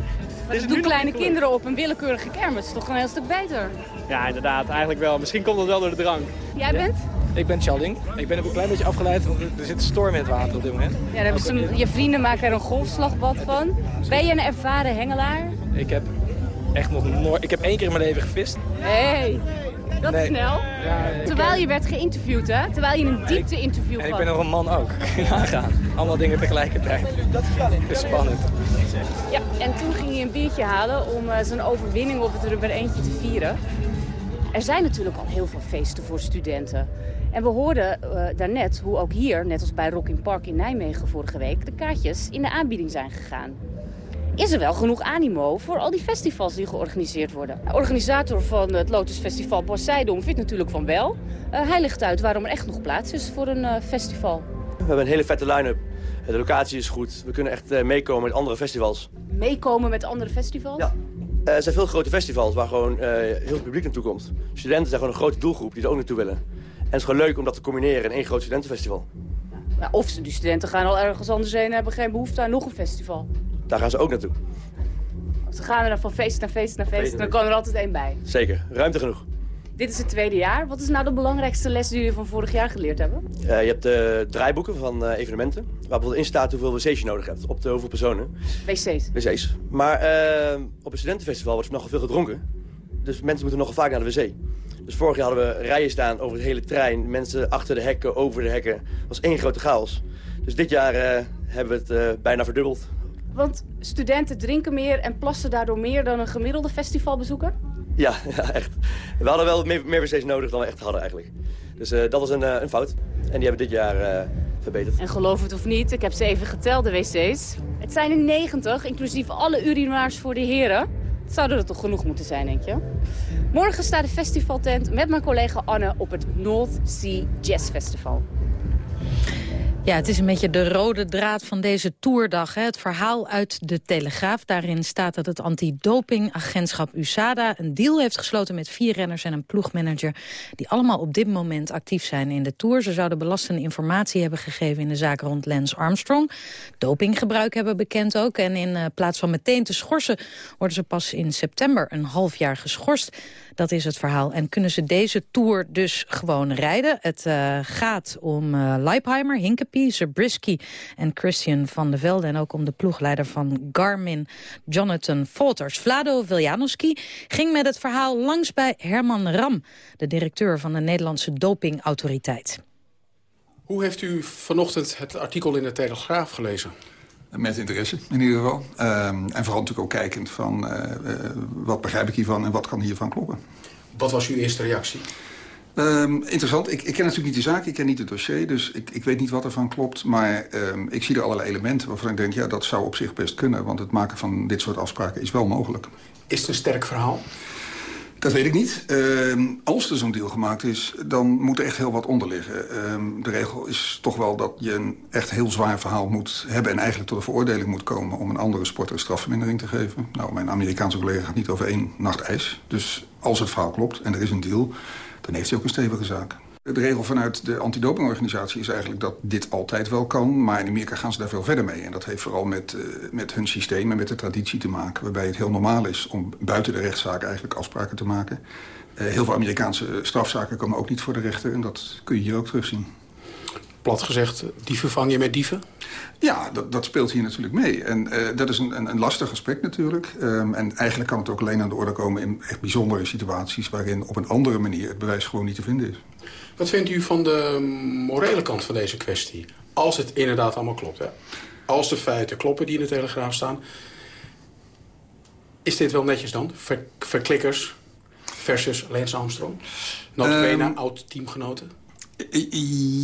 Dat doen kleine kinderen op een willekeurige kermis. is toch een heel stuk beter? Ja, inderdaad. Eigenlijk wel. Misschien komt dat wel door de drank. Jij bent? Ik ben Chalding. Ik ben ook een klein beetje afgeleid, want er zit storm in het water op dit moment. Ja, daar ze, je vrienden maken er een golfslagbad van. Ben je een ervaren hengelaar? Ik heb echt nog nooit... Ik heb één keer in mijn leven gevist. Hé, hey, dat nee. is snel. Ja, Terwijl je werd geïnterviewd, hè? Terwijl je een diepte-interview En ik ben nog een man ook. Nagaan. Allemaal dingen tegelijkertijd. Dat is Het is spannend. Ja, en toen ging hij een biertje halen om uh, zijn overwinning op het rubber eentje te vieren. Er zijn natuurlijk al heel veel feesten voor studenten. En we hoorden uh, daarnet hoe ook hier, net als bij Rock in Park in Nijmegen vorige week... de kaartjes in de aanbieding zijn gegaan. Is er wel genoeg animo voor al die festivals die georganiseerd worden? De organisator van het Lotus Festival, Poseidon, vindt natuurlijk van wel. Uh, hij legt uit waarom er echt nog plaats is voor een uh, festival. We hebben een hele vette line-up. De locatie is goed. We kunnen echt uh, meekomen met andere festivals. Meekomen met andere festivals? Ja. Uh, er zijn veel grote festivals waar gewoon uh, heel veel publiek naartoe komt. Studenten zijn gewoon een grote doelgroep die er ook naartoe willen. En het is gewoon leuk om dat te combineren in één groot studentenfestival. Ja, of die studenten gaan al ergens anders heen en hebben geen behoefte aan nog een festival. Daar gaan ze ook naartoe. Ze gaan er dan van feest naar feest naar feest. Dan kan er altijd één bij. Zeker, ruimte genoeg. Dit is het tweede jaar. Wat is nou de belangrijkste les die jullie van vorig jaar geleerd hebben? Uh, je hebt de uh, draaiboeken van uh, evenementen. Waar bijvoorbeeld in staat hoeveel wc's je nodig hebt. Op de hoeveel personen. Wc's? Wc's. Maar op een studentenfestival wordt er nogal veel gedronken. Dus mensen moeten nogal vaak naar de wc. Dus vorig jaar hadden we rijen staan over het hele trein. Mensen achter de hekken, over de hekken. Het was één grote chaos. Dus dit jaar hebben we het bijna verdubbeld. Want studenten drinken meer en plassen daardoor meer dan een gemiddelde festivalbezoeker? Ja, ja, echt. We hadden wel meer, meer wc's nodig dan we echt hadden eigenlijk. Dus uh, dat was een, uh, een, fout. En die hebben dit jaar uh, verbeterd. En geloof het of niet, ik heb ze even geteld, de wc's. Het zijn er 90, inclusief alle urinoirs voor de heren. Zouden er toch genoeg moeten zijn, denk je? Morgen staat de festivaltent met mijn collega Anne op het North Sea Jazz Festival. Ja, het is een beetje de rode draad van deze toerdag. Hè? Het verhaal uit de Telegraaf. Daarin staat dat het antidopingagentschap USADA... een deal heeft gesloten met vier renners en een ploegmanager... die allemaal op dit moment actief zijn in de Tour. Ze zouden belastende informatie hebben gegeven in de zaak rond Lance Armstrong. Dopinggebruik hebben bekend ook. En in uh, plaats van meteen te schorsen... worden ze pas in september een half jaar geschorst. Dat is het verhaal. En kunnen ze deze Tour dus gewoon rijden? Het uh, gaat om uh, Leipheimer, Hinkepie, Zabriskie en Christian van der Velde. En ook om de ploegleider van Garmin, Jonathan Volters. Vlado Viljanowski ging met het verhaal langs bij Herman Ram... de directeur van de Nederlandse dopingautoriteit. Hoe heeft u vanochtend het artikel in de Telegraaf gelezen? Met interesse, in ieder geval. Ehm, en vooral natuurlijk ook kijkend van eh, eh, wat begrijp ik hiervan en wat kan hiervan kloppen. Wat was uw eerste reactie? Ehm, interessant. Ik, ik ken natuurlijk niet de zaak, ik ken niet het dossier, dus ik, ik weet niet wat ervan klopt. Maar ehm, ik zie er allerlei elementen waarvan ik denk, ja, dat zou op zich best kunnen. Want het maken van dit soort afspraken is wel mogelijk. Is het een sterk verhaal? Dat weet ik niet. Ehm, als er zo'n deal gemaakt is, dan moet er echt heel wat onder liggen. De regel is toch wel dat je een echt heel zwaar verhaal moet hebben... en eigenlijk tot een veroordeling moet komen om een andere sporter een strafvermindering te geven. Nou, mijn Amerikaanse collega gaat niet over één nacht ijs. Dus als het verhaal klopt en er is een deal, dan heeft hij ook een stevige zaak. De regel vanuit de antidopingorganisatie is eigenlijk dat dit altijd wel kan. Maar in Amerika gaan ze daar veel verder mee. En dat heeft vooral met, uh, met hun systeem en met de traditie te maken. Waarbij het heel normaal is om buiten de rechtszaak eigenlijk afspraken te maken. Uh, heel veel Amerikaanse strafzaken komen ook niet voor de rechter. En dat kun je hier ook terugzien. Plat gezegd, dieven vang je met dieven? Ja, dat, dat speelt hier natuurlijk mee. En uh, dat is een, een, een, lastig aspect natuurlijk. Um, en eigenlijk kan het ook alleen aan de orde komen in echt bijzondere situaties... waarin op een andere manier het bewijs gewoon niet te vinden is. Wat vindt u van de morele kant van deze kwestie? Als het inderdaad allemaal klopt, hè? Als de feiten kloppen die in de Telegraaf staan... is dit wel netjes dan? Ver, verklikkers versus Lance Armstrong? Notabene, um, oud-teamgenoten?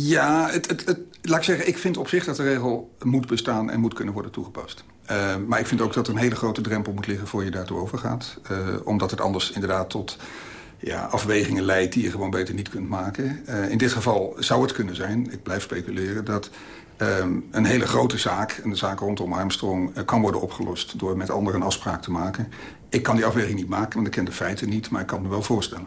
Ja, het, het, het, laat ik zeggen, ik vind op zich dat de regel moet bestaan en moet kunnen worden toegepast. Uh, maar ik vind ook dat er een hele grote drempel moet liggen voor je daartoe overgaat. Uh, omdat het anders inderdaad tot ja, afwegingen leidt die je gewoon beter niet kunt maken. Uh, in dit geval zou het kunnen zijn, ik blijf speculeren, dat um, een hele grote zaak, een zaak rondom Armstrong, kan worden opgelost door met anderen een afspraak te maken. Ik kan die afweging niet maken, want ik ken de feiten niet, maar ik kan me wel voorstellen.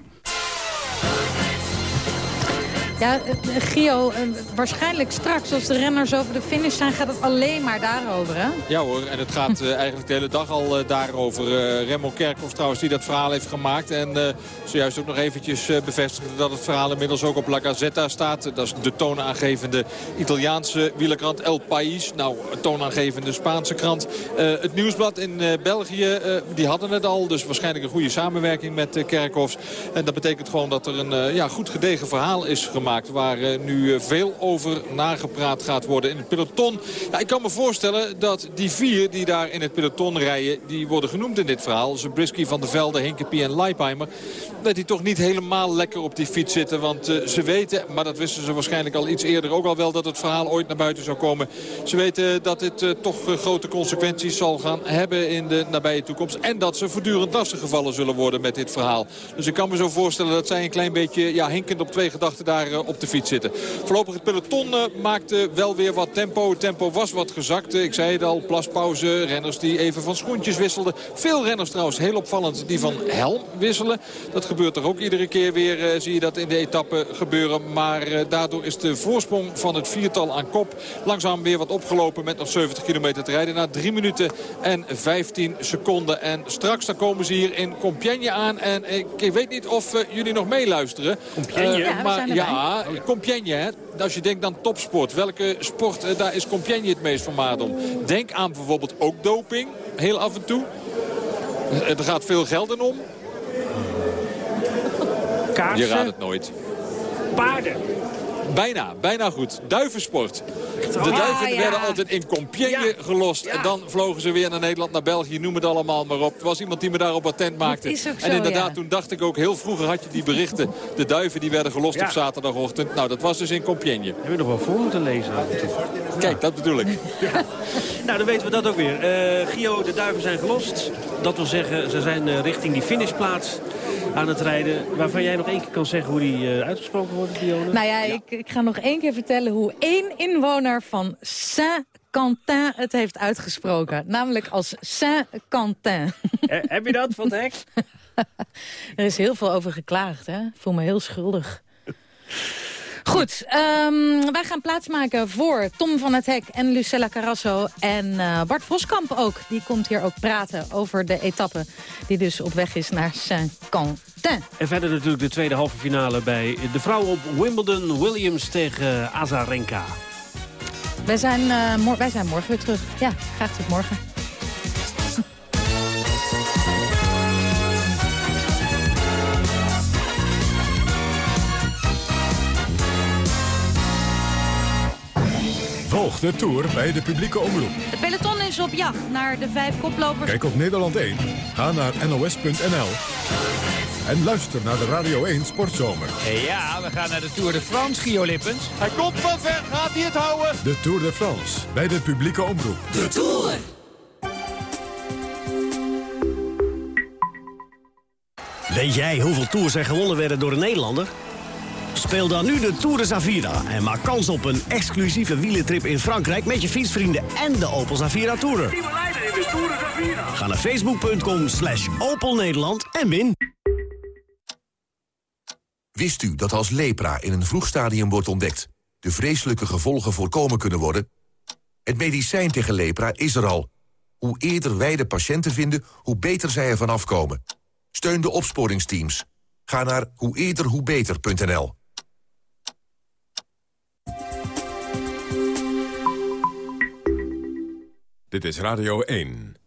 Ja, Gio, waarschijnlijk straks als de renners over de finish zijn... gaat het alleen maar daarover, hè? Ja hoor, en het gaat uh, eigenlijk de hele dag al daarover. Remmel Kerkhoff trouwens, die dat verhaal heeft gemaakt. En zojuist ook nog eventjes bevestigde dat het verhaal inmiddels ook op La Gazzetta staat. Dat is de toonaangevende Italiaanse wielerkrant El País. Nou, toonaangevende Spaanse krant. het Nieuwsblad in België, die hadden het al. Dus waarschijnlijk een goede samenwerking met Kerkhoffs. En dat betekent gewoon dat er een ja, goed gedegen verhaal is gemaakt waar uh, nu uh, veel over nagepraat gaat worden in het peloton. Ik kan me voorstellen dat die vier die daar in het peloton rijden... die worden genoemd in dit verhaal. Zabriskie, Van der Velde, Hinkepie en Leipheimer. Dat die toch niet helemaal lekker op die fiets zitten. Want uh, ze weten, maar dat wisten ze waarschijnlijk al iets eerder ook al wel... dat het verhaal ooit naar buiten zou komen. Ze weten dat dit toch grote consequenties zal gaan hebben in de nabije toekomst. En dat ze voortdurend lastiggevallen zullen worden met dit verhaal. Dus ik kan me zo voorstellen dat zij een klein beetje ja, hinkend op twee gedachten daar op de fiets zitten. Voorlopig het peloton maakte wel weer wat tempo. Het tempo was wat gezakt. Ik zei het al, plaspauze, renners die even van schoentjes wisselden. Veel renners trouwens, heel opvallend, die van helm wisselen. Dat gebeurt er ook iedere keer weer, zie je dat in de etappe gebeuren. Maar daardoor is de voorsprong van het viertal aan kop langzaam weer wat opgelopen met nog 70 kilometer te rijden. Na 3 minuten en 15 seconden. En straks dan komen ze hier in Compiègne aan. En ik, ik weet niet of jullie nog meeluisteren. Compiègne? Uh, ja, maar, ja, Compiègne, hè? als je denkt aan topsport, welke sport, uh, daar is Compiègne het meest formaat om? Denk aan bijvoorbeeld ook doping, heel af en toe. Er gaat veel geld in om. Kaarsen. Je raadt het nooit. Paarden. Bijna, bijna goed. Duivensport. De duiven Ah, ja. werden altijd in Compiègne gelost. En dan vlogen ze weer naar Nederland, naar België. Noem het allemaal maar op. Er was iemand die me daarop attent maakte. is ook en inderdaad, ja. toen dacht ik ook, heel vroeger had je die berichten. De duiven die werden gelost Ja. op zaterdagochtend. Nou, dat was dus in Compiègne. Heb je nog wel voor moeten lezen. Kijk, dat bedoel ik. Nou, dan weten we dat ook weer. Eh, Gio, de duiven zijn gelost. Dat wil zeggen, ze zijn eh, richting die finishplaats aan het rijden. Waarvan jij nog één keer kan zeggen hoe die eh, uitgesproken wordt, Dionne. Nou ja, Ik, ik ga nog één keer vertellen hoe één inwoner van Saint-Quentin het heeft uitgesproken. Namelijk als Saint-Quentin. Eh, heb je dat van het hek? er is heel veel over geklaagd, hè? Ik voel me heel schuldig. Goed, ehm, wij gaan plaatsmaken voor Tom van het Hek en Lucella Carrasso. En eh, Bart Voskamp ook. Die komt hier ook praten over de etappe die dus op weg is naar Saint-Quentin. En verder natuurlijk de tweede halve finale bij de vrouwen op Wimbledon. Williams tegen Azarenka. Wij zijn, mor- wij zijn morgen weer terug. Ja, graag tot morgen. Volg de Tour bij de publieke omroep. De peloton is op jacht naar de vijf koplopers. Kijk op Nederland 1, ga naar nos.nl en luister naar de Radio 1 Sportzomer. Ja, we gaan naar de Tour de France, Gio Lippens. Hij komt van ver, gaat hij het houden? De Tour de France bij de publieke omroep. De Tour. Weet jij hoeveel tours er gewonnen werden door een Nederlander? Speel dan nu de Tour de Zavira en maak kans op een exclusieve wielentrip in Frankrijk... met je fietsvrienden en de Opel Zavira Tourer. Ga naar facebook.com slash Opel Nederland en win. Wist u dat als lepra in een vroeg stadium wordt ontdekt... de vreselijke gevolgen voorkomen kunnen worden? Het medicijn tegen lepra is er al. Hoe eerder wij de patiënten vinden, hoe beter zij ervan afkomen. Steun de opsporingsteams. Ga naar hoe eerder hoe beter.nl. Dit is Radio 1.